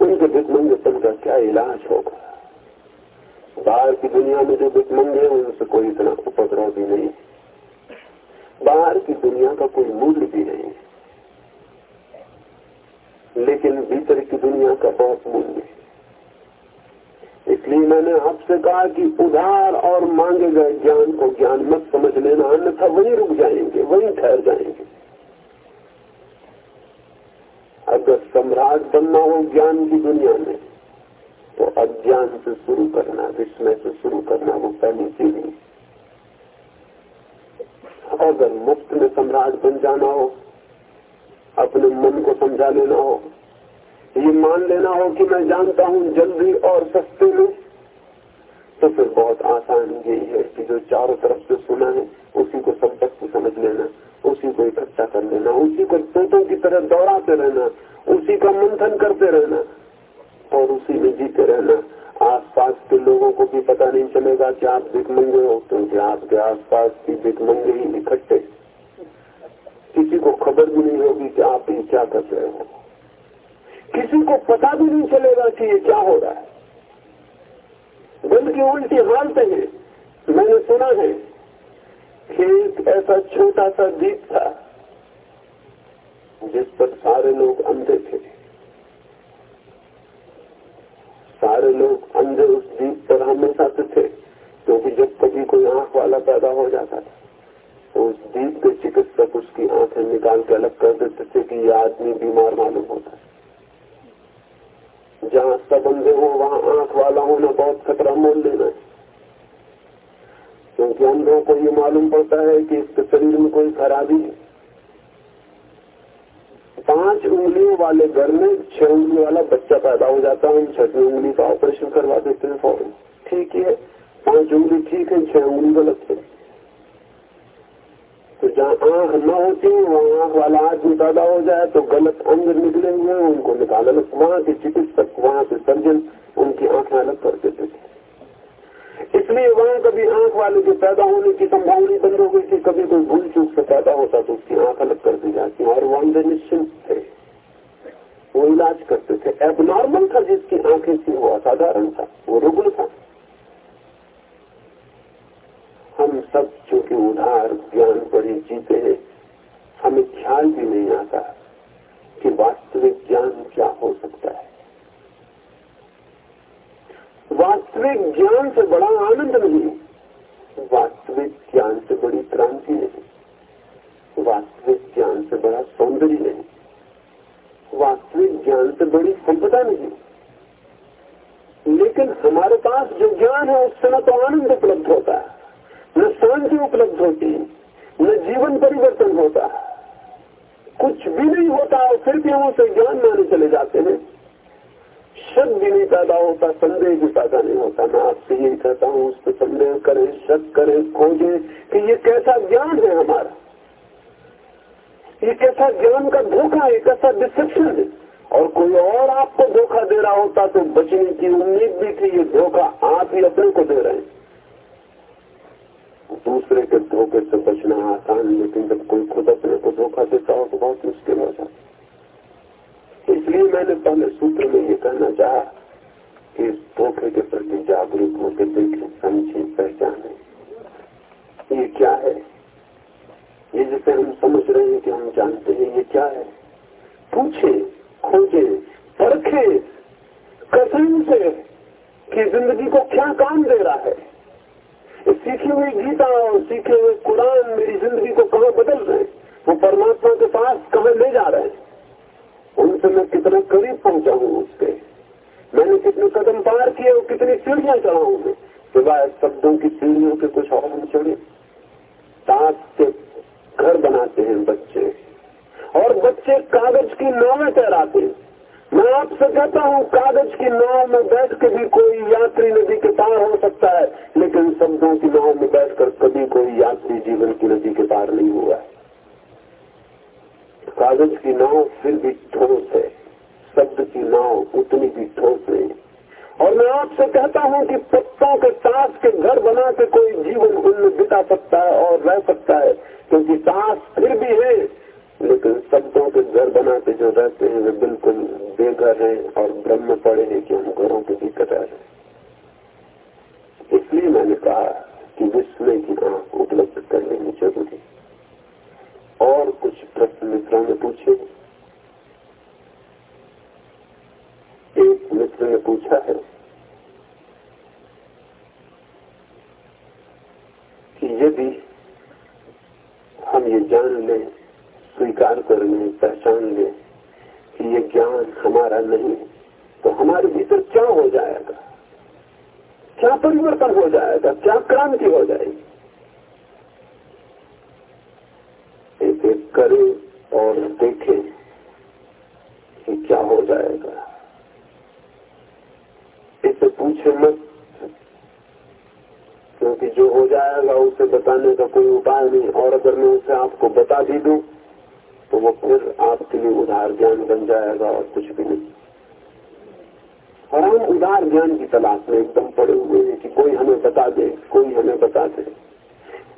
उनके भिकमंगेपन का क्या इलाज होगा? बाहर की दुनिया में जो भिकमंगे हैं, उनसे कोई इतना उपद्रव भी नहीं। बाहर की दुनिया का कोई मूल्य भी नहीं। लेकिन भीतर की दुनिया का बहुत मूल्य है। इसलिए मैंने आपसे कहा कि उधार और मांगे गए ज्ञान को ज्ञान मत समझ लेना, अन्यथा वहीं रुक जाएँगे, वहीं ठहर जाएँगे। अगर सम्राट बनना हो ज्ञान की दुनिया में तो अज्ञान से शुरू करना, विस्मय से शुरू करना, वो पहली सीढ़ी अगर मुफ़्त में सम्राट बन जाना हो, अपने मन को समझा लेना हो, ये मान लेना हो कि मैं जानता हूँ जल्दी और सस्ते में तो फिर बहुत आसान यही है कि जो चारों तरफ़ से सुना है, उसी को सब वस्तु समझ लेना, उसी को इकट्ठा कर लेना, उसी को तोतों की तरह दौड़ाते रहना, उसी का मंथन करते रहना। और उसी में जीते रहना। आसपास के लोगों को भी पता नहीं चलेगा कि आप भिकमंगे हो, क्योंकि आपके आसपास की भिकमंगे ही इकट्ठे। किसी को खबर भी नहीं होगी कि आप ये क्या कर रहे हो। किसी को पता भी नहीं चलेगा कि ये क्या हो रहा है। बल्कि उल्टी हालते हैं। मैंने सुना है कि एक ऐसा छोटा सा द्वीप था, जिस पर सारे लोग अंधे थे। सारे लोग अंधे उस द्वीप पर हमेशा से थे, क्योंकि जब कभी कोई आँख वाला पैदा हो जाता था तो उस द्वीप के चिकित्सक उसकी आँखें निकाल के अलग कर देते थे कि यह आदमी बीमार मालूम होता है। जहाँ सब अंधे हो, वहाँ आँख वाला होना बहुत खतरा मोल लेना है। क्योंकि अंधों को ये मालूम पड़ता है कि इसके शरीर में कोई खराबी है। पाँच उंगलियों वाले घर में छह उंगली वाला बच्चा पैदा हो जाता है छठी उंगली का ऑपरेशन करवा देते हैं फ़ौरन। ठीक है? पाँच उंगली ठीक है, छह उंगली गलत है। तो जहाँ आँख न होती, वहाँ आँख वाला आदमी पैदा हो जाए तो गलत अंग निकले हुए उनको निकाल वहाँ के चिकित्सक वहाँ के सर्जन, उनकी आँखें अलग कर देते थे। इसलिए वहाँ कभी आँख वाले के पैदा होने की संभावना बंद हो गई थी कभी कोई भूल चूक से पैदा होता तो उसकी आँख अलग कर दी जाती। और वो अंदर निश्चिंत थे। वो इलाज करते थे। एबनॉर्मल था जिसकी आँखें थी, वो असाधारण था, वो रुग्ण था। हम सब चूँकि उधार, ज्ञान पर जीते हैं, हमें ख्याल भी नहीं आता कि वास्तविक ज्ञान क्या हो सकता है। वास्तविक ज्ञान से बड़ा आनंद नहीं वास्तविक ज्ञान से बड़ी क्रांति नहीं वास्तविक ज्ञान से बड़ा सौंदर्य नहीं वास्तविक ज्ञान से बड़ी संपदा नहीं लेकिन हमारे पास जो ज्ञान है, उससे न तो आनंद उपलब्ध होता है, न शांति उपलब्ध होती न जीवन परिवर्तन होता कुछ भी नहीं होता और फिर भी हम उसे ज्ञान माने चले जाते हैं। शक भी नहीं पैदा होता संदेह भी पैदा नहीं होता। मैं आपसे यही कहता हूँ उस पर संदेह करें, शक करें, खोजें कि ये कैसा ज्ञान है हमारा। ये कैसा ज्ञान का धोखा है, कैसा डिसेप्शन है। और कोई और आपको धोखा दे रहा होता तो बचने की उम्मीद भी थी, ये धोखा आप ही अपने को दे रहे हैं। दूसरे के धोखे से बचना आसान लेकिन जब कोई खुद अपने को धोखा देता हो तो बहुत मुश्किल हो जाता इसलिए मैंने पहले सूत्र में ये कहना चाहा कि इस धोखे के प्रति जागरूक होकर देखें, समझे, पहचाने। ये क्या है? ये जिसे हम समझ रहे हैं कि हम जानते हैं, ये क्या है? पूछे, खोजे, परखे कसम से कि ज़िंदगी को क्या काम दे रहा है? सीखी हुई गीता और सीखे हुए कुरान मेरी ज़िंदगी को कहा बदल रहे हैं? वो परमात्मा के पास कहा ले जा रहे हैं? उनसे मैं कितना करीब पहुँचा हूँ उसके मैंने कितने कदम पार किए और कितनी सीढ़ियाँ चढ़ा चढ़ाऊ मैं? सिवाय शब्दों की सीढ़ियों के कुछ और हम चढ़े। ताश के घर बनाते हैं बच्चे। और बच्चे कागज़ की नावें तैराते हैं। मैं आपसे कहता हूँ, कागज़ की नाव में बैठ के भी कोई यात्री नदी के पार हो सकता है, लेकिन शब्दों की नाव में बैठकर कभी कोई यात्री जीवन की नदी के पार नहीं हुआ है। कागज़ की नाव फिर भी ठोस है। शब्द की नाव उतनी भी ठोस नहीं। और मैं आपसे कहता हूँ कि पत्तों के ताश के घर बना के कोई जीवन उनमें बिता सकता है और रह सकता है, क्योंकि ताश फिर भी है। लेकिन शब्दों के घर बना के जो रहते हैं, वे बिल्कुल बेघर हैं और ब्रह्म पड़े हैं कि हम घरों के भीतर रह रहे आपको बता दी तो वो फिर आपके लिए उधार ज्ञान बन जाएगा और कुछ भी नहीं। और हम उदार ज्ञान की तलाश में एकदम पड़े हुए हैं कि कोई हमें बता दे, कोई हमें बता दे।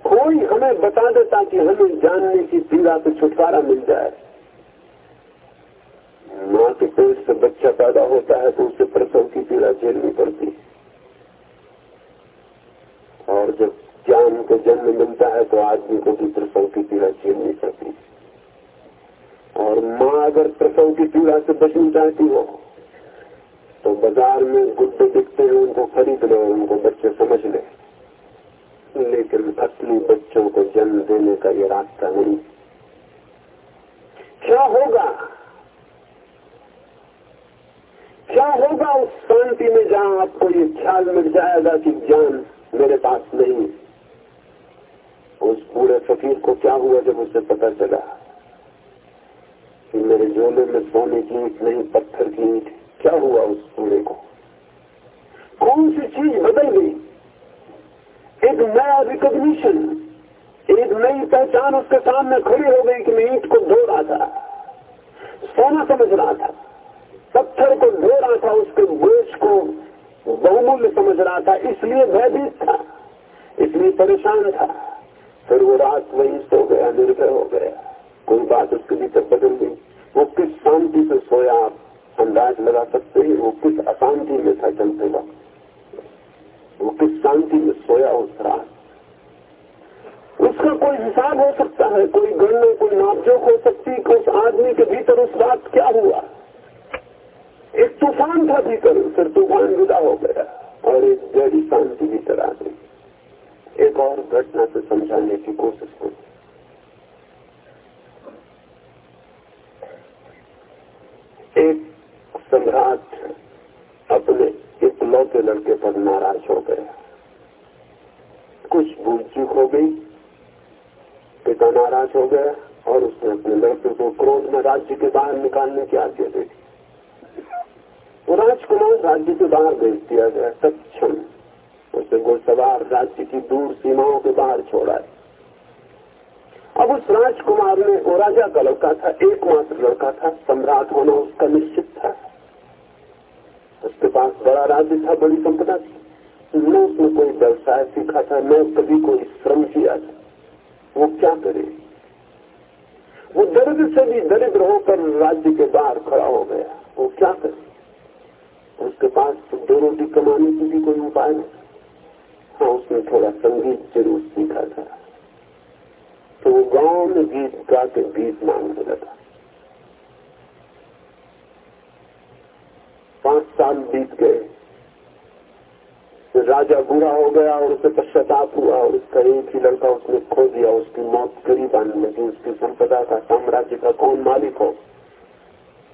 कोई हमें बता दे ताकि हमें जानने की पीड़ा से छुटकारा मिल जाए। माँ के पेट से बच्चा पैदा होता है तो उसे प्रसव की पीड़ा झेलनी पड़ती और जब को जन्म मिलता है तो आदमी को भी प्रसव की पीड़ा झेलनी पड़ती और माँ अगर प्रसव की पीड़ा से बचनी चाहती हो तो बाज़ार में गुड्डे दिखते हैं, उनको खरीद लो, उनको बच्चे समझ ले। लेकिन असली बच्चों को जन्म देने का ये रास्ता नहीं। क्या होगा? क्या होगा उस शांति में जहाँ आपको ये ख्याल मिल जाएगा कि ज्ञान मेरे पास नहीं उस पूरे फकीर को क्या हुआ जब उसे पता चला कि मेरे झोले में सोने की ईट नहीं, पत्थर की ईट? क्या हुआ उस पूरे को? कौन सी चीज़ बदल गई? एक नया रिकॉग्निशन एक नई पहचान उसके सामने खड़ी हो गई कि मैं ईट को धो रहा था, सोना समझ रहा था, पत्थर को धो रहा था, उसके गोश को बहुमूल्य समझ रहा था, इसलिए भयभीत था, इसलिए परेशान था। फिर वो रात वहीं सो गया, निर्भय हो गया। कोई बात उसके भीतर बदल गई। वो किस शांति से सोया आप? अंदाज लगा सकते हैं, वो किस अशांति में था चलते वक्त वो किस शांति में सोया उस रात? उसका कोई हिसाब हो सकता है, कोई गणना, कोई नापजोक हो सकती है उस आदमी के भीतर उस रात क्या हुआ? एक तूफ़ान था भीतर, फिर तूफ़ान विदा हो गया और एक गहरी शांति भीतर आ गई। एक और घटना से समझाने की कोशिश करूँ। एक सम्राट अपने इकलौते लड़के पर नाराज़ हो गया। कुछ भूल चूक हो गई। पिता नाराज़ हो गया और उसने अपने लड़के को क्रोध में राज्य के बाहर निकालने की आज्ञा दे दी। राजकुमार राज्य के बाहर भेज दिया गया सक्षम उसे घुड़सवार राज्य की दूर सीमाओं के बाहर छोड़ा है। अब उस राजकुमार ने वो राजा का लड़का था, एकमात्र लड़का था, सम्राट होना उसका निश्चित था। उसके पास बड़ा राज्य था, बड़ी संपदा थी। न उसने कोई व्यवसाय सीखा था, न कभी कोई श्रम किया था। वो क्या करे? वो दरिद्र से भी दरिद्र होकर राज्य के बाहर खड़ा हो गया। वो क्या करे? उसके पास दो रोटी कमाने की भी कोई उपाय नहीं। हाँ उसने थोड़ा संगीत ज़रूर सीखा था। तो वो गाँव में गीत गा के गीत मांगने लगा। पाँच साल बीत गए। राजा बुरा हो गया और उसे पश्चाताप हुआ और उसका एक ही लड़का उसने खो दिया। उसकी मौत करीब आने लगी। उसकी संपदा का साम्राज्य का कौन मालिक हो?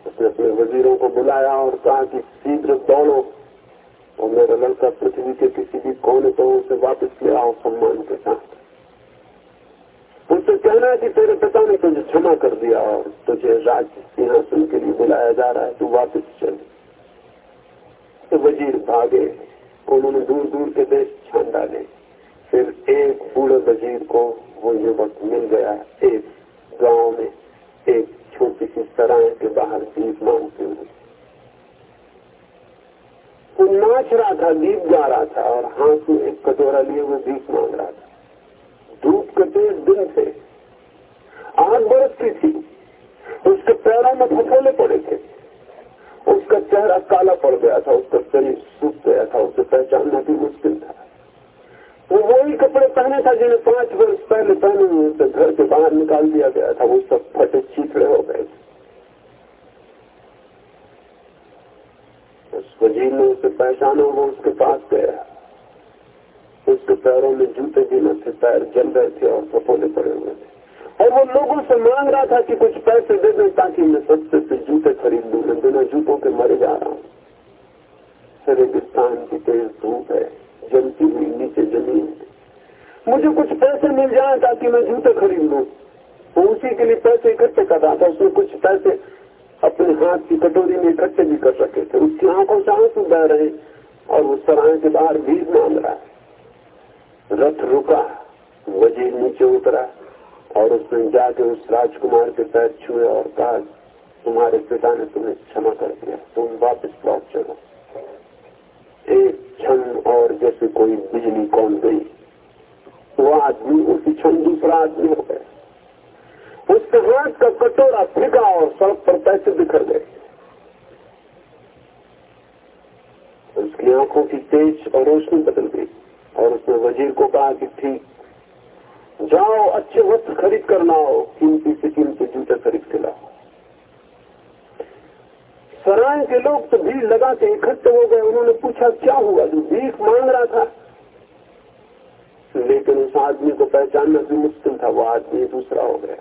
उसने अपने वजीरों को बुलाया और कहा कि शीघ्र दौड़ो। और मैं मेरा लड़का पृथ्वी के किसी भी कोने तो उसे वापस ले आओ सम्मान के साथ। उनसे कहना है कि तेरे पिता ने तुझे क्षमा कर दिया और तुझे राज सिंहासन के लिए बुलाया जा रहा है, तू वापस चल। तो वज़ीर भागे, उन्होंने दूर दूर के देश छान डाले। फिर एक बूढ़े वज़ीर को वो युवक मिल गया एक गाँव में, एक छोटी सी सराय के बाहर दीप मांगते हुए वो नाच रहा था दीप गा रहा था और हाथ में एक कटोरा लिए हुए दीप मांग रहा था। धूप के तेज दिन थे आग बरसती थी। उसके पैरों में फसोले पड़े थे। उसका चेहरा काला पड़ गया था, उसका शरीर सूख गया था, उसे पहचानना भी मुश्किल था। वो वही कपड़े पहने था जिन्हें पाँच वर्ष पहले पहने हुए घर से बाहर निकाल दिया गया था। वो सब फटे, चीखड़े हो गए उस वज़ीर ने उसे पहचाना वो उसके पास गया। उसके पैरों में जूते भी न थे, पैर जल रहे थे और सपोले पड़े हुए थे। और वो लोगों से मांग रहा था कि कुछ पैसे दे दें ताकि मैं सस्ते से जूते खरीद लू। मैं बिना जूतों के मर जा रहा हूँ। रेगिस्तान की तेज धूप है, जलती हुई नीचे ज़मीन मुझे कुछ पैसे मिल जाए ताकि मैं जूते खरीद लू। वो उसी के लिए पैसे इकट्ठे कर रहा था। उसने कुछ पैसे अपने हाथ की कटोरी में इकट्ठे भी कर रखे थे। उसकी आँखों से आँसू बह रहे और उस सराय के बाहर भीज मांग रहा। रथ रुका वज़ीर नीचे उतरा और उसने जाके उस राजकुमार के पैर छुए और कहा, तुम्हारे पिता ने तुम्हें क्षमा कर दिया। तुम वापस लौट चलो। एक क्षण और जैसे कोई बिजली कौन गई। वो आदमी उसी क्षण दूसरा आदमी हो गया। उसके का कटोरा फेंका और सड़क पर पैसे बिखर गए। उसकी आँखों की तेज और रोशनी बदल गई और उसने वज़ीर को कहा कि ठीक, जाओ अच्छे वस्त्र खरीद कर लाओ, कीमती से कीमती जूते खरीद के लाओ। सराय के लोग तो भीड़ लगा के इकट्ठे हो गए, उन्होंने पूछा, क्या हुआ? जो भीख मांग रहा था। लेकिन उस आदमी को पहचानना भी मुश्किल था, वो आदमी दूसरा हो गया।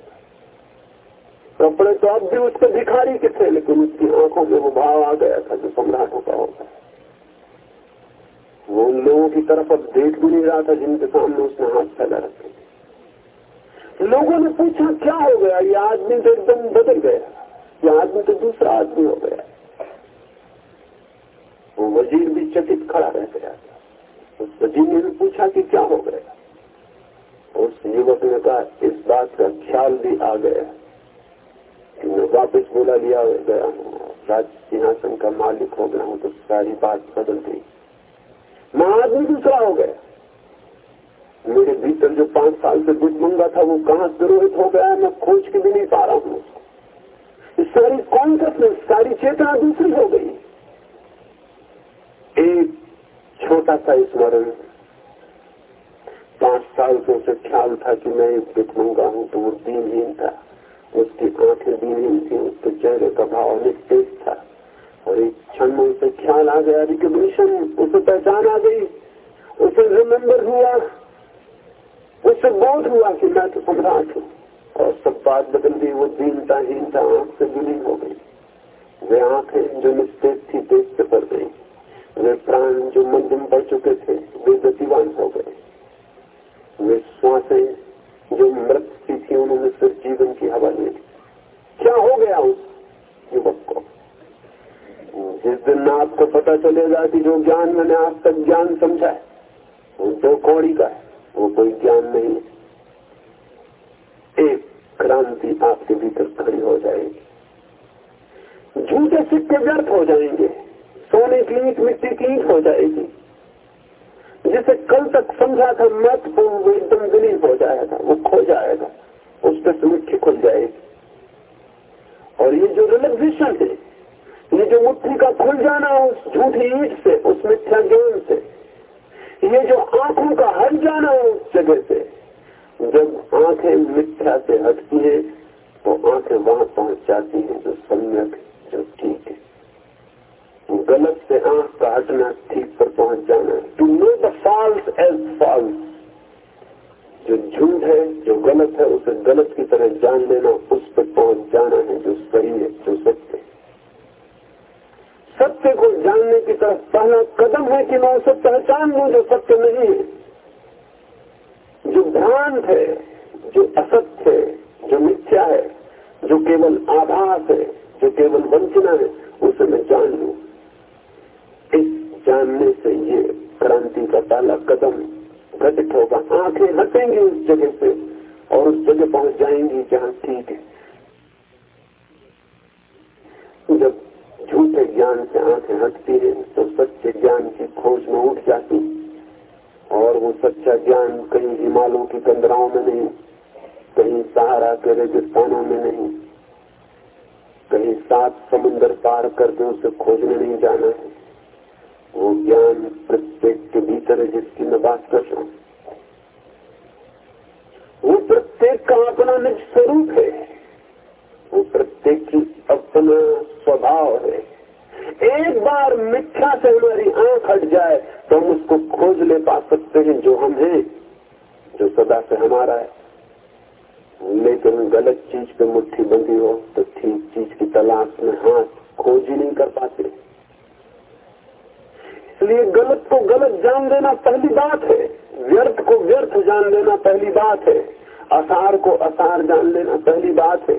कपड़े तो अब भी उसके भिखारी के थे, लेकिन उसकी आँखों में वो भाव आ गया था जो सम्राटों का होगा। वो उन लोगों की तरफ़ अब देख भी नहीं रहा था जिनके सामने उसने हाथ फैला रखे लोगों ने पूछा, क्या हो गया? ये आदमी तो एकदम बदल गया। ये आदमी तो दूसरा आदमी हो गया। वो वज़ीर भी चकित खड़ा रह गया उस वज़ीर ने भी पूछा कि क्या हो गया? उस युवक ने कहा, इस बात का ख्याल भी आ गया कि मैं वापस बोला लिया गया। हूँ राज सिंहासन का मालिक हो गया हूँ तो सारी बात बदल गई। मैं आदमी दूसरा हो गया। मेरे भीतर जो पाँच साल से दुख मंगा था, वो कहाँ द्रोहित हो गया, मैं खोज के भी नहीं पा रहा हूँ। सारी कॉन्सियसनेस सारी चेतना दूसरी हो गई। एक छोटा सा स्मरण। पाँच साल से उसे ख्याल था कि मैं एक भिखमंगा हूँ तो वो दीनहीन था। उसकी आँखें दीनहीन थी, उसके चेहरे का भाव निस्तेज था। और एक क्षण में उसे ख्याल आ गया रिकग्निशन उसे पहचान आ गई, उसे रिमेम्बर हुआ, उसे बोध हुआ कि मैं तो सम्राट हूँ। और सब बात बदल गई, वो दीनता हीनता आँख से जुड़ी हो गई। वे आँखें जो निस्तेज थी, तेज से पड़ गई। वे प्राण जो मध्यम पड़ चुके थे वे गतिवान हो गए। वे श्वासें जो मृत्यु थी उन्होंने सिर्फ़ जीवन की हवा ले ली क्या हो गया उस युवक को? जिस दिन आपको पता चलेगा कि जो ज्ञान मैंने आज तक ज्ञान समझा है, वो दो कौड़ी का है, वो कोई ज्ञान नहीं है। एक क्रांति आपके भीतर खड़ी हो जाएगी। झूठे सिक्के व्यर्थ हो जाएँगे, सोने की ईट मिट्टी की ईट हो जाएगी। जिसे कल तक समझा था, महत्वपूर्ण वो एकदम विलीन हो जाएगा वो खो जाएगा उस पर मिट्टी खुल जाएगी। और ये जो रिलेक्सेशन है ये जो मुट्ठी का खुल जाना उस झूठी ईट से, उस मिथ्या ज्ञान से, ये जो आँखों का हट जाना उस जगह से, जब आँखें मिथ्या से हटती है तो आँखें वहाँ पहुँच जाती है जो सम्यक, जो ठीक है। गलत से आँख का हटना ठीक पर पहुँच जाना। To know the false as false जो झूठ है, जो गलत है, उसे गलत की तरह जान लेना, उस पर पहुँच जाना है, जो सही है, जो सत्य है। सत्य को जानने की तरफ़ पहला कदम है कि मैं उसे पहचान लू, जो सत्य नहीं है। जो भ्रांत है, जो असत्य है, जो मिथ्या है, जो केवल आभास है, जो केवल वंचना है, उसे मैं जान लू। इस जानने से ये क्रांति का पहला कदम घटित होगा। आँखें हटेंगी उस जगह से और उस जगह पहुँच जाएँगी जहाँ ठीक है। जब झूठे ज्ञान से आँखें हटती है तो सच्चे ज्ञान की खोज में उठ जाती। और वो सच्चा ज्ञान कहीं हिमालयों की कंदराओं में नहीं, कहीं सहारा के रेगिस्तानों में नहीं, कहीं सात समुन्दर पार करके उसे खोजने नहीं जाना है। वो ज्ञान प्रत्येक के भीतर है जिसकी मैं बात कर रहा हूँ। का अपना निज स्वरूप है। वो प्रत्येक की अपना स्वभाव है। एक बार मिथ्या से हमारी आँख हट जाए तो हम उसको खोज ले पा सकते हैं जो हम हैं, जो सदा से हमारा है। लेकिन गलत चीज़ पे मुट्ठी बंदी हो तो ठीक चीज़ की तलाश में हाथ खोज ही नहीं कर पाते। इसलिए गलत को गलत जान लेना पहली बात है। व्यर्थ को व्यर्थ जान लेना पहली बात है। असार को असार जान लेना पहली बात है,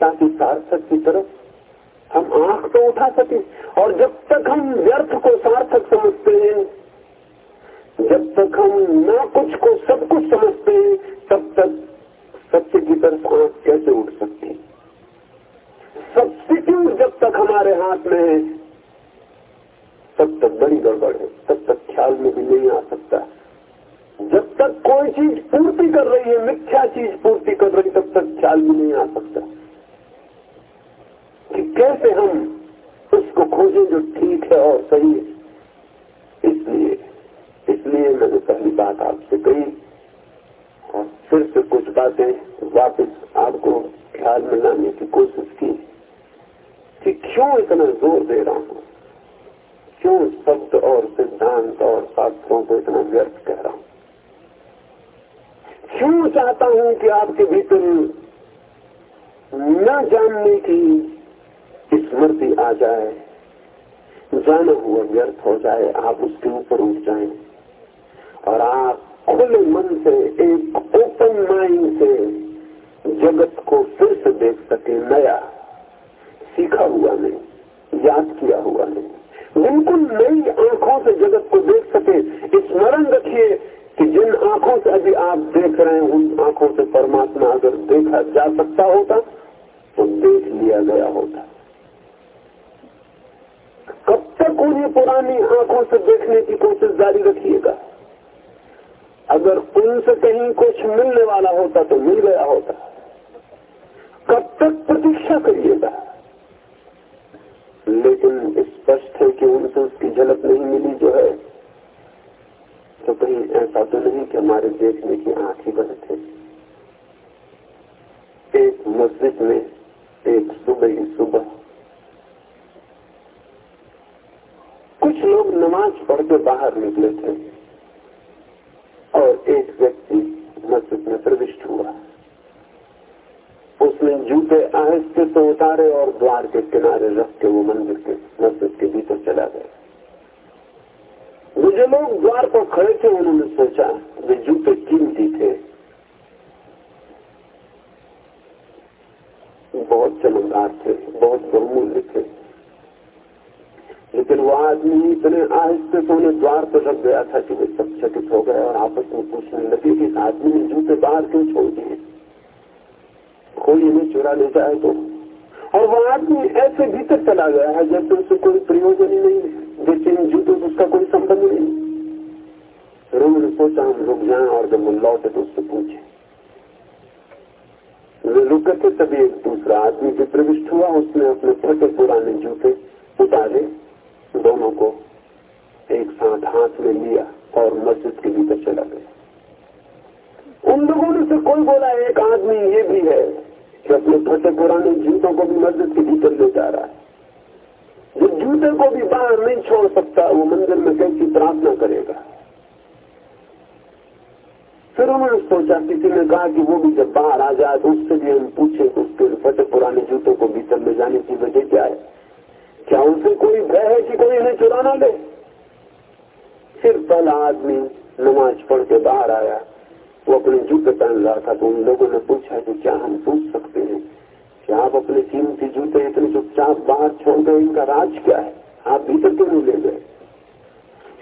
ताकि सार्थक की तरफ़ हम आँख तो उठा सके। और जब तक हम व्यर्थ को सार्थक समझते हैं, जब तक हम न कुछ को सब कुछ समझते हैं, तब तक सत्य की तरफ़ आँख कैसे उठ सकती सब्सिट्यूट जब तक हमारे हाथ में है तब तक बड़ी गड़बड़ है तब तक ख्याल में भी नहीं आ सकता। जब तक कोई चीज़ पूर्ति कर रही है, मिथ्या चीज़ पूर्ति कर रही तब तक ख्याल में नहीं आ सकता। कि कैसे हम उसको खोजें जो ठीक है और सही है। इसलिए इसलिए मैंने पहली बात आपसे कही और फिर से कुछ बातें वापस आपको ख्याल में लाने की कोशिश की कि क्यों इतना ज़ोर दे रहा हूँ? क्यों शब्द और सिद्धांत और शास्त्रों को इतना व्यर्थ कह रहा हूँ? क्यों चाहता हूँ कि आपके भीतर न जानने की स्मृति आ जाए, जाना हुआ व्यर्थ हो जाए, आप उसके ऊपर उठ जाए और आप खुले मन से, एक ओपन माइंड से जगत को फिर से देख सके, नया, सीखा हुआ नहीं, याद किया हुआ नहीं। बिल्कुल नई आँखों से जगत को देख सके। स्मरण रखिए कि जिन आँखों से अभी आप देख रहे हैं, उन आँखों से परमात्मा अगर देखा जा सकता होता तो देख लिया गया होता। कब तक उन्हें पुरानी आँखों से देखने की कोशिश जारी रखिएगा? अगर उनसे कहीं कुछ मिलने वाला होता तो मिल गया होता। कब तक प्रतीक्षा करिएगा? लेकिन स्पष्ट है कि उनसे उसकी झलक नहीं मिली जो है। तो कहीं ऐसा तो नहीं कि हमारे देखने की आँख ही बंद थे। एक मस्जिद में एक सुबह ही सुबह कुछ लोग नमाज़ पढ़ के बाहर निकले थे और एक व्यक्ति मस्जिद में प्रविष्ट हुआ। उसने जूते आहिस्ते से उतारे और द्वार के किनारे रख के वो मंदिर के मस्जिद के भीतर चला गया। मुझे लोग द्वार पर खड़े थे, उन्होंने सोचा, वे जूते कीमती थे। बहुत चमकदार थे, बहुत बहुमूल्य थे। लेकिन वो आदमी इतने आहिस्ते से उन्हें द्वार पर रख गया था कि वे सब चकित हो गए और आपस में पूछने लगे कि आदमी ने जूते बाहर क्यों छोड़ दिए? कोई इन्हें चुरा ले जाए तो। और वह आदमी ऐसे भीतर चला गया है जैसे उसे कोई प्रयोजन ही। नहीं जैसे इन जूतों से उसका कोई संबंध नहीं। फिर उन्होंने सोचा हम रुक जाए और जब वो लौटे तो उससे पूछे। वे रुके थे, तभी एक दूसरा आदमी भी प्रविष्ट हुआ, उसने अपने फटे पुराने जूते उतारे, दोनों को एक साथ हाथ में लिया और मस्जिद के भीतर चला गया। उन लोगों ने से कोई बोला, एक आदमी ये भी है कि अपने फटे पुराने जूतों को भी मस्जिद के भीतर ले जा रहा है। जो जूते को भी बाहर नहीं छोड़ सकता, वो मंदिर में कैसी प्रार्थना करेगा? फिर उन्होंने सोचा, किसी ने कहा कि वो भी जब बाहर आ जाए तो उससे भी हम पूछे उसके फटे पुराने जूतों को भीतर ले जाने की वजह क्या है? क्या उनसे कोई भय है कि कोई इन्हें चुरा दे? फिर पहला आदमी नमाज़ पढ़ के बाहर आया। वो अपने जूते पहन रहा था तो उन लोगों ने पूछा कि क्या हम पूछ सकते हैं कि आप अपने कीमती जूते इतने चुपचाप बाहर छोड़ गए, इनका राज क्या है? आप भीतर क्यों नहीं ले गए?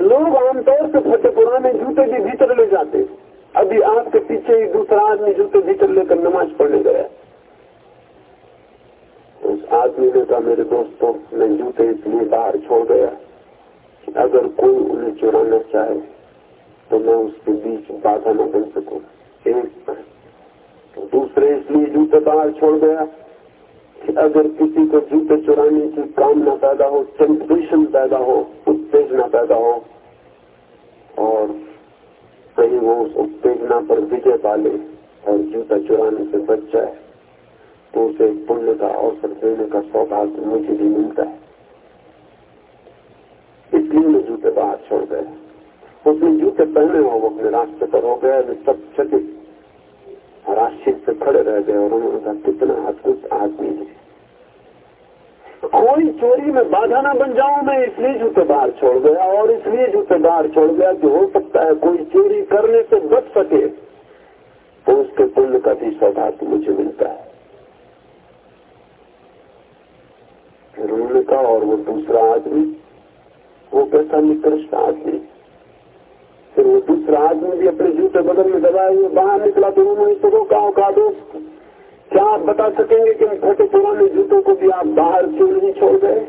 लोग आमतौर से फटे पुराने जूते भी भीतर ले जाते अभी आपके पीछे ही दूसरा आदमी जूते भीतर लेकर नमाज़ पढ़ने गया। तो उस आदमी ने कहा, मेरे दोस्तों, मैं जूते इसलिए बाहर छोड़ गया अगर कोई उन्हें चुराना चाहे तो मैं उसके बीच बाधा न बन सकू। एक दूसरे इसलिए जूते बाहर छोड़ गया कि अगर किसी को जूते चुराने की कामना पैदा हो टेम्पटेशन पैदा हो, उत्तेजना पैदा हो, और कहीं वो उस उत्तेजना पर विजय पाले और जूता चुराने से बच जाए तो उसे पुण्य का अवसर देने का सौभाग्य मुझे भी मिलता है। इसलिए मैं जूते बाहर छोड़ गया। उसने जूते पहने हो वो अपने रास्ते पर हो गया सब चकित और आश्चर्य से खड़े रह गए और उन्होंने कहा, कितना अद्भुत आदमी है। कोई चोरी में बाधा ना बन जाऊँ, मैं इसलिए जूते बाहर छोड़ गया, और इसलिए जूते बाहर छोड़ गया कि हो सकता है कोई चोरी करने से बच सके। तो उसके पुण्य का भी सौभाग्य मुझे मिलता है। फिर उन्होंने कहा, और वो दूसरा आदमी, वो कैसा निकृष्ट आदमी फिर वो दूसरा आदमी भी अपने जूते बदल में दबाए हुए बाहर निकला तो उन्होंने रोका कहा, दोस्त, क्या आप बता सकेंगे कि फटे पुराने जूतों को भी आप बाहर क्यों नहीं छोड़ गए?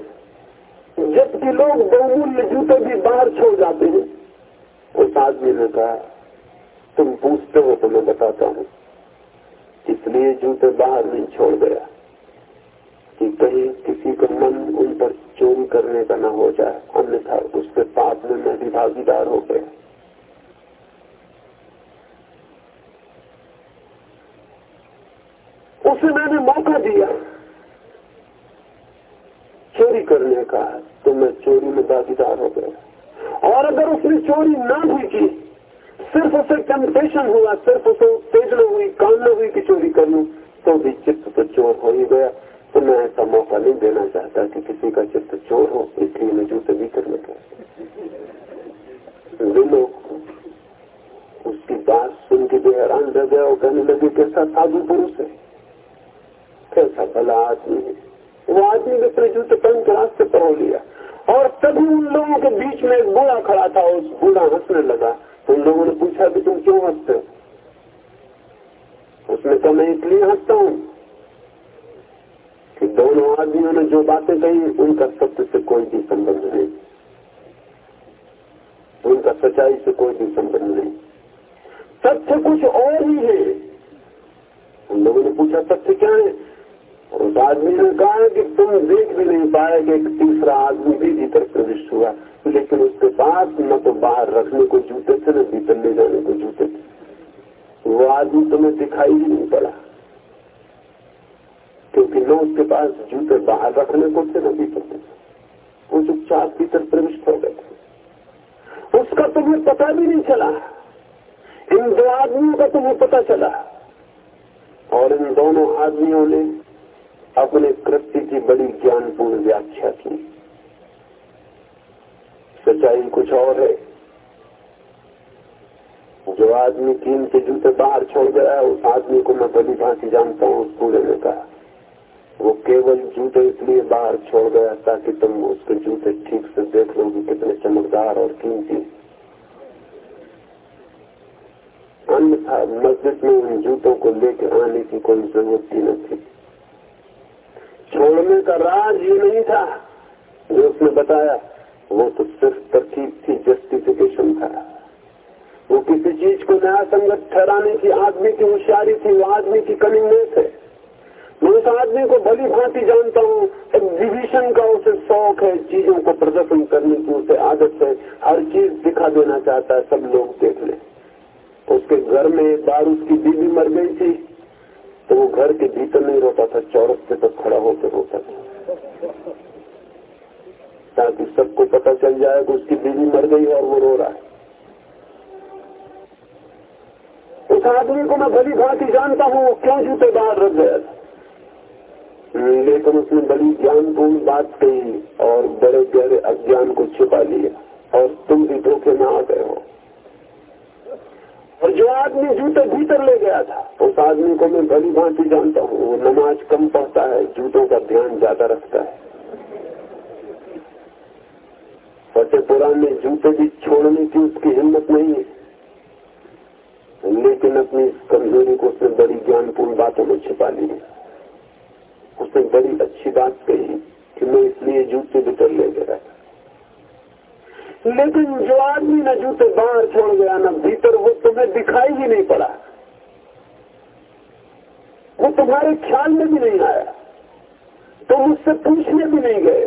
जबकि लोग बहुमूल्य जूते भी बाहर छोड़ जाते हैं। उस आदमी ने कहा, तुम पूछते हो तो मैं बताता हूँ इसलिए जूते बाहर नहीं छोड़ गया? कि कहीं किसी का मन उन पर चोरी करने का न हो जाए, अन्यथा उसके पाप में मैं भी भागीदार हो गया। उसे मैंने मौका दिया। चोरी करने का तो मैं चोरी में भागीदार हो गया। और अगर उसने चोरी ना भी की, सिर्फ़ उसे टेम्पटेशन हुआ, सिर्फ़ उसे उत्तेजना हुई, कामना हुई कि चोरी कर लू तो भी चित्त तो चोर हो ही गया। तो मैं ऐसा मौका नहीं देना चाहता कि किसी का चित्त चोर हो, इसलिए मैं जूते भीतर में लोग उसकी बात सुन के भी हैरान रह गया और कहने लगे, कैसा साधु पुरुष है? कैसा भला आदमी है वो आदमी ने अपने जूते पहन के रास्ते पर हो लिया। और तभी उन लोगों के बीच में एक बूढ़ा खड़ा था, उस बूढ़ा हंसने लगा। तो उन लोगों ने पूछा कि तुम क्यों हँसते हो? उसने कहा, मैं इसलिए हंसता हूँ कि दोनों आदमियों ने जो बातें कही, उनका सत्य से कोई भी संबंध नहीं। उनका सच्चाई से कोई भी संबंध नहीं। सत्य कुछ और ही है। उन लोगों ने पूछा, सत्य क्या है? उस आदमी ने कहा कि तुम देख भी नहीं पाए कि एक तीसरा आदमी भी भीतर प्रविष्ट हुआ। लेकिन उसके पास न तो बाहर रखने को जूते थे, न भीतर ले जाने को जूते थे। वो आदमी तुम्हें दिखाई ही नहीं पड़ा। क्योंकि न उसके पास जूते बाहर रखने को थे, न भीतर थे। वो चुपचाप भीतर प्रविष्ट हो गए थे। उसका तुम्हें पता भी नहीं चला। इन दो आदमियों का तुम्हें पता चला। और इन दोनों आदमियों ने अपने कृत्य की बड़ी ज्ञानपूर्ण व्याख्या की। सच्चाई कुछ और है। जो आदमी कीन के जूते बाहर छोड़ गया है, उस आदमी को मैं बड़ी भांति जानता हूँ, उस पूरे ने कहा। वो केवल जूते इसलिए बाहर छोड़ गया ताकि तुम उसके जूते ठीक से देख लो कि कितने चमकदार और कीमती अन्यथा मस्जिद में उन जूतों को लेकर आने की कोई ज़रूरत ही न थी। छोड़ने का राज ये नहीं था। जो उसने बताया, वो तो सिर्फ़ तरकीब थी जस्टिफिकेशन था। वो किसी चीज़ को नया संगत ठहराने की, आदमी की होशियारी थी, वो आदमी की कनिंगनेस है मैं उस आदमी को भली भांति जानता हूँ एग्जीबिशन का उसे शौक है, चीज़ों को प्रदर्शन करने की उसे आदत है, हर चीज़ दिखा देना चाहता है, सब लोग देख ले। उसके घर में बार उसकी बीवी मर गई थी तो वो घर के भीतर नहीं रोता था, चौरस चौरस्ते पर खड़ा होकर रोता था। ताकि सबको पता चल जाए कि उसकी बीवी मर गई और वो रो रहा है। उस आदमी को मैं भली भांति जानता हूँ क्यों जूते बाहर रख गया लेकिन उसने बड़ी ज्ञानपूर्ण बात कही और बड़े गहरे अज्ञान को छुपा लिया। और तुम भी धोखे में आ गए हो। और जो आदमी जूते भीतर ले गया था, उस आदमी को मैं भली भांति जानता हूँ, वो नमाज़ कम पढ़ता है, जूतों का ध्यान ज़्यादा रखता है। फतेह पुराने जूते भी छोड़ने की उसकी हिम्मत नहीं है, लेकिन अपनी इस कमज़ोरी को उसने बड़ी ज्ञानपूर्ण बातों में छिपा ली है। उसने बड़ी अच्छी बात कही कि मैं इसलिए जूते भीतर ले गया था। लेकिन जो आदमी न जूते, बाहर छोड़ गया ना भीतर, वो तुम्हें दिखाई ही नहीं पड़ा। वो तुम्हारे ख्याल में भी नहीं आया। तुम उससे पूछने भी नहीं गए।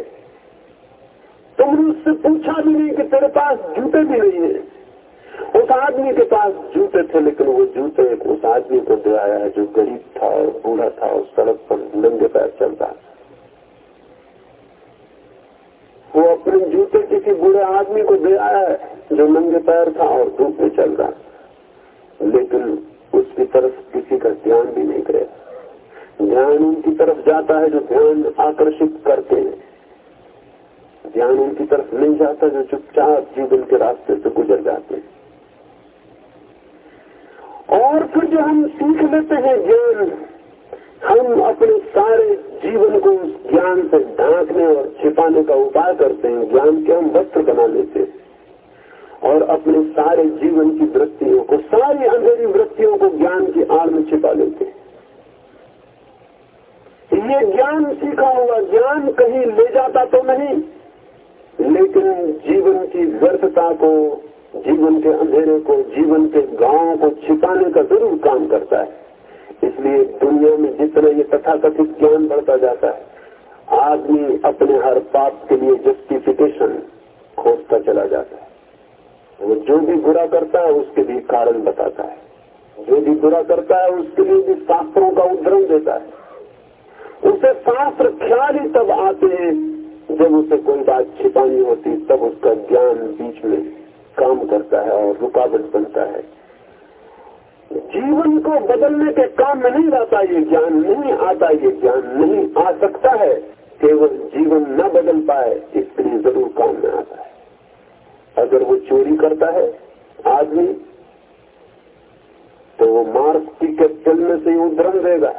तुमने उससे पूछा भी नहीं कि तेरे पास जूते भी नहीं है। उस आदमी के पास जूते थे, लेकिन वो जूते उस आदमी को दे आया है जो गरीब था और बूढ़ा था और सड़क पर नंगे पैर चलता वो अपने जूते किसी बूढ़े आदमी को दे आया है, जो नंगे पैर था और धूप में चल रहा लेकिन उसकी तरफ़ किसी का ध्यान भी नहीं करेगा ध्यान उनकी तरफ़ जाता है जो ध्यान आकर्षित करते हैं। ध्यान उनकी तरफ़ नहीं जाता जो चुपचाप जीवन के रास्ते से गुजर जाते हैं। और फिर जो हम सीख लेते हैं ज्ञान हम अपने सारे जीवन को उस ज्ञान से ढांकने और छिपाने का उपाय करते हैं। ज्ञान के हम वस्त्र बना लेते हैं। और अपने सारे जीवन की वृत्तियों को, सारी अंधेरी वृत्तियों को ज्ञान की आड़ में छिपा लेते हैं। ये ज्ञान सीखा हुआ, ज्ञान कहीं ले जाता तो नहीं, लेकिन जीवन की व्यर्थता को, जीवन के अंधेरे को, जीवन के गाँव को छिपाने का ज़रूर काम करता है। इसलिए दुनिया में जितना ये तथाकथित ज्ञान बढ़ता जाता है, आदमी अपने हर पाप के लिए जस्टिफिकेशन खोजता चला जाता है। वो जो भी बुरा करता है, उसके भी कारण बताता है। जो भी बुरा करता है, उसके लिए भी शास्त्रों का उदाहरण देता है। उसे शास्त्र ख्याल ही तब आते हैं, जब उसे कोई बात छिपानी होती, तब उसका ज्ञान बीच में काम करता है और रुकावट बनता है। जीवन को बदलने के काम में नहीं आता ये ज्ञान, नहीं आता ये ज्ञान, नहीं आ सकता है। केवल जीवन न बदल पाए इसके लिए ज़रूर काम में आता है। अगर वो चोरी करता है, आदमी तो वो मार्क पी के चलने से उदाहरण देगा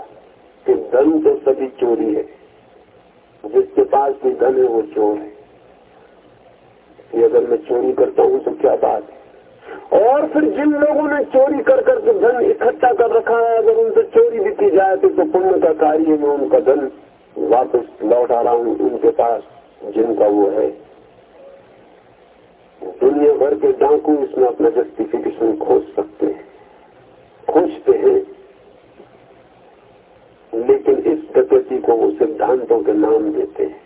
कि धन तो सभी चोरी है। जिसके पास भी धन है, वो चोर है। कि अगर मैं चोरी करता हूँ तो क्या बात है? और फिर जिन लोगों ने चोरी कर कर धन इकट्ठा कर रखा है अगर उनसे चोरी भी की जाए तो, पुण्य का कार्य में उनका धन वापस लौट आ रहा हूँ उनके पास जिनका वो है। दुनिया भर के डाकू इसमें अपना जस्टिफिकेशन खोज सकते हैं खोजते हैं। लेकिन इस प्रकृति को वो सिद्धांतों के नाम देते हैं।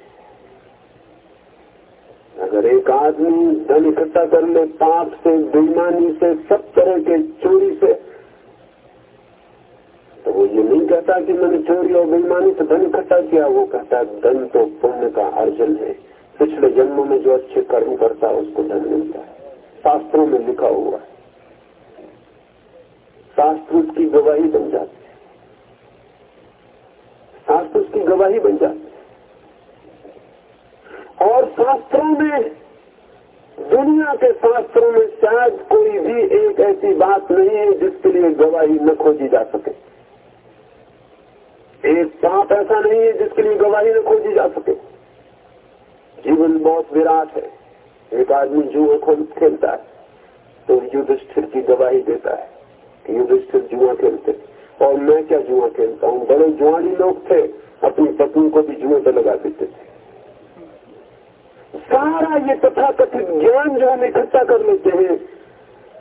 अगर एक आदमी धन इकट्ठा कर ले, पाप से, बेईमानी से, सब तरह के चोरी से तो वो ये नहीं कहता कि मैंने चोरी और बेईमानी से धन इकट्ठा किया। वो कहता है, धन तो पुण्य का अर्जन है। पिछले जन्मों में जो अच्छे कर्म करता है, उसको धन मिलता है। शास्त्रों में लिखा हुआ है। शास्त्र उसकी गवाही बन जाती है। शास्त्र उसकी गवाही बन जाती और शास्त्रों में, दुनिया के शास्त्रों में शायद कोई भी एक ऐसी बात नहीं है जिसके लिए गवाही न खोजी जा सके। एक पाप ऐसा नहीं है जिसके लिए गवाही न खोजी जा सके। जीवन बहुत विराट है। एक आदमी जुआ खोल खेलता है तो युधिष्ठिर की गवाही देता है कि युधिष्ठिर जुआ खेलते। और मैं क्या जुआ खेलता हूँ? बड़े जुआड़ी लोग थे, अपनी पत्नी को भी जुए पर लगा देते थे। सारा ये तथाकथित ज्ञान जो हम इकट्ठा कर लेते हैं,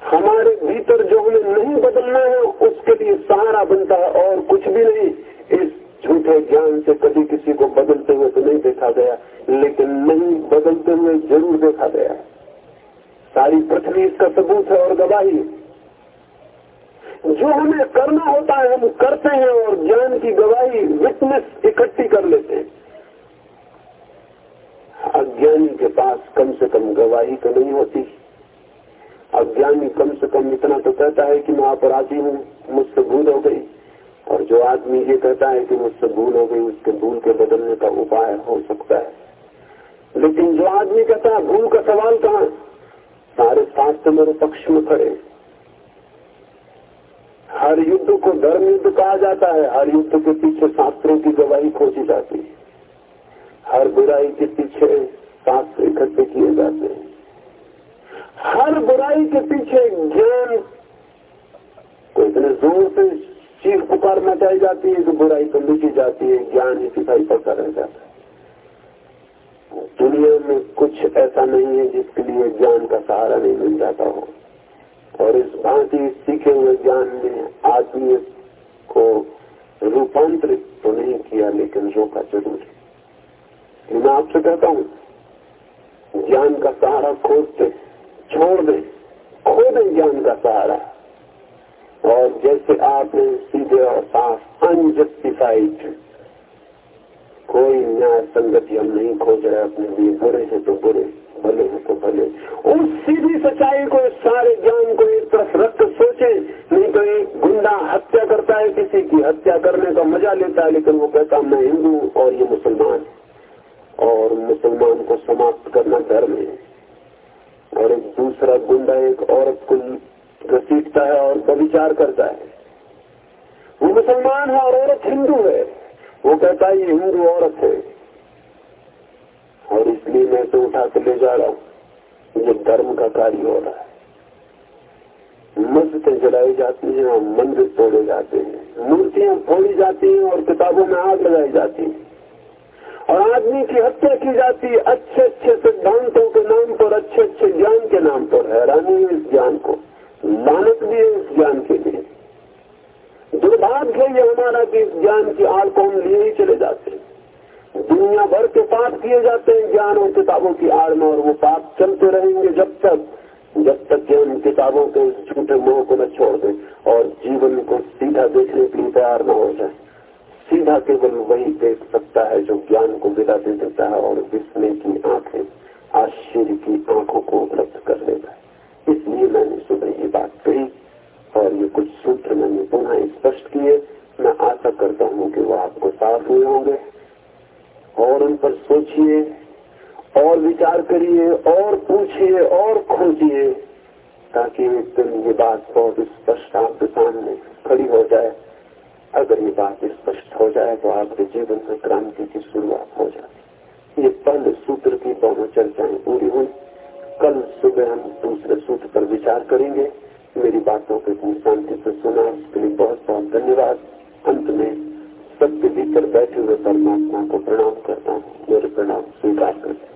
हमारे भीतर जो हमें नहीं बदलना है, उसके लिए सहारा बनता है और कुछ भी नहीं। इस झूठे ज्ञान से कभी किसी को बदलते हुए तो नहीं देखा गया, लेकिन नहीं बदलते हुए ज़रूर देखा गया। सारी पृथ्वी इसका सबूत है और गवाही जो हमें करना होता है, हम करते हैं और ज्ञान की गवाही विटनेस इकट्ठी कर लेते हैं। अज्ञानी के पास कम से कम गवाही तो नहीं होती। अज्ञानी कम से कम इतना तो कहता है कि मैं अपराधी हूँ, मुझसे भूल हो गई। और जो आदमी ये कहता है कि मुझसे भूल हो गई, उसके भूल के बदलने का उपाय हो सकता है। लेकिन जो आदमी कहता है, भूल का सवाल कहा सारे शास्त्र मेरे पक्ष में खड़े। हर युद्ध को धर्म युद्ध कहा जाता है, हर युद्ध के पीछे शास्त्रों की गवाही खोजी जाती है। हर बुराई के पीछे शास्त्र इकट्ठे किए जाते हैं। हर बुराई के पीछे ज्ञान को इतने ज़ोर से चीख पुकार मचाई जाती है कि बुराई तो लिखी जाती है, ज्ञान ही दिखाई पड़ता रह जाता है। दुनिया में कुछ ऐसा नहीं है जिसके लिए ज्ञान का सहारा नहीं मिल जाता हो। और इस भांति सीखे हुए ज्ञान ने आदमी को रूपांतरित तो नहीं किया, लेकिन रोका ज़रूर। मैं आपसे कहता हूँ, ज्ञान का सहारा खोजते, छोड़ दे, खो दें ज्ञान का सहारा। और जैसे आपने सीधे और साफ़ अनजस्टिफाइड, कोई न्याय संगति हम नहीं खोज रहे, अपने लिए बुरे हैं तो बुरे, भले हैं तो भले। उस सीधी सच्चाई को सारे ज्ञान को एक तरफ़ रख सोचे, नहीं तो एक गुंडा हत्या करता है, किसी की हत्या करने का मज़ा लेता है, लेकिन वो कहता, मैं हिंदू और ये मुसलमान और मुसलमान को समाप्त करना धर्म है। और एक दूसरा गुंडा, एक औरत को घसीटता है और बविचार करता है। वो मुसलमान है और औरत हिंदू है। वो कहता है हिंदू औरत है। और इसलिए मैं तो उठा के ले जा रहा हूँ। ये धर्म का कार्य हो रहा है। मस्जिदें जलाई जाती हैं और मंदिर तोड़े जाते हैं। मूर्तियाँ फोड़ी जाती हैं और किताबों में आग लगाई जाती है। आदमी की हत्या की जाती है अच्छे अच्छे सिद्धांतों के नाम पर, अच्छे अच्छे ज्ञान के नाम पर हैरानी है इस ज्ञान को। लानत भी है इस ज्ञान के लिए। दुर्भाग्य ये हमारा कि इस ज्ञान की आड़ को हम लिए ही चले जाते हैं। दुनिया भर के पाप किए जाते हैं ज्ञान और किताबों की आड़ में, और वो पाप चलते रहेंगे जब तक जब तक कि हम किताबों के झूठे मोह को न छोड़ दें, और जीवन को सीधा देखने के लिए तैयार न हो जाए। सीधा केवल वही देख सकता है जो ज्ञान को विदा दे देता है और विस्मय की आँखें, आश्चर्य की आँखों को उपलब्ध कर देता है। इसलिए मैंने सुबह ये बात कही और ये कुछ सूत्र मैंने पुनः स्पष्ट किए। मैं आशा करता हूँ कि वो आपको साफ़ हुए होंगे। और उन पर सोचिए, और विचार करिए, और पूछिए, और खोजिए, ताकि एक दिन ये बात बहुत स्पष्ट आपके सामने खड़ी हो जाए। अगर ये बात स्पष्ट हो जाए तो आपके जीवन में क्रांति की शुरुआत हो जाए ये पहले सूत्र की दोनों चर्चाएँ पूरी हुई। कल सुबह हम दूसरे सूत्र पर विचार करेंगे। मेरी बातों को इतनी शांति से सुना उसके लिए बहुत बहुत धन्यवाद। अंत में सबके भीतर बैठे हुए परमात्मा को प्रणाम करता हूँ। मेरे प्रणाम स्वीकार करता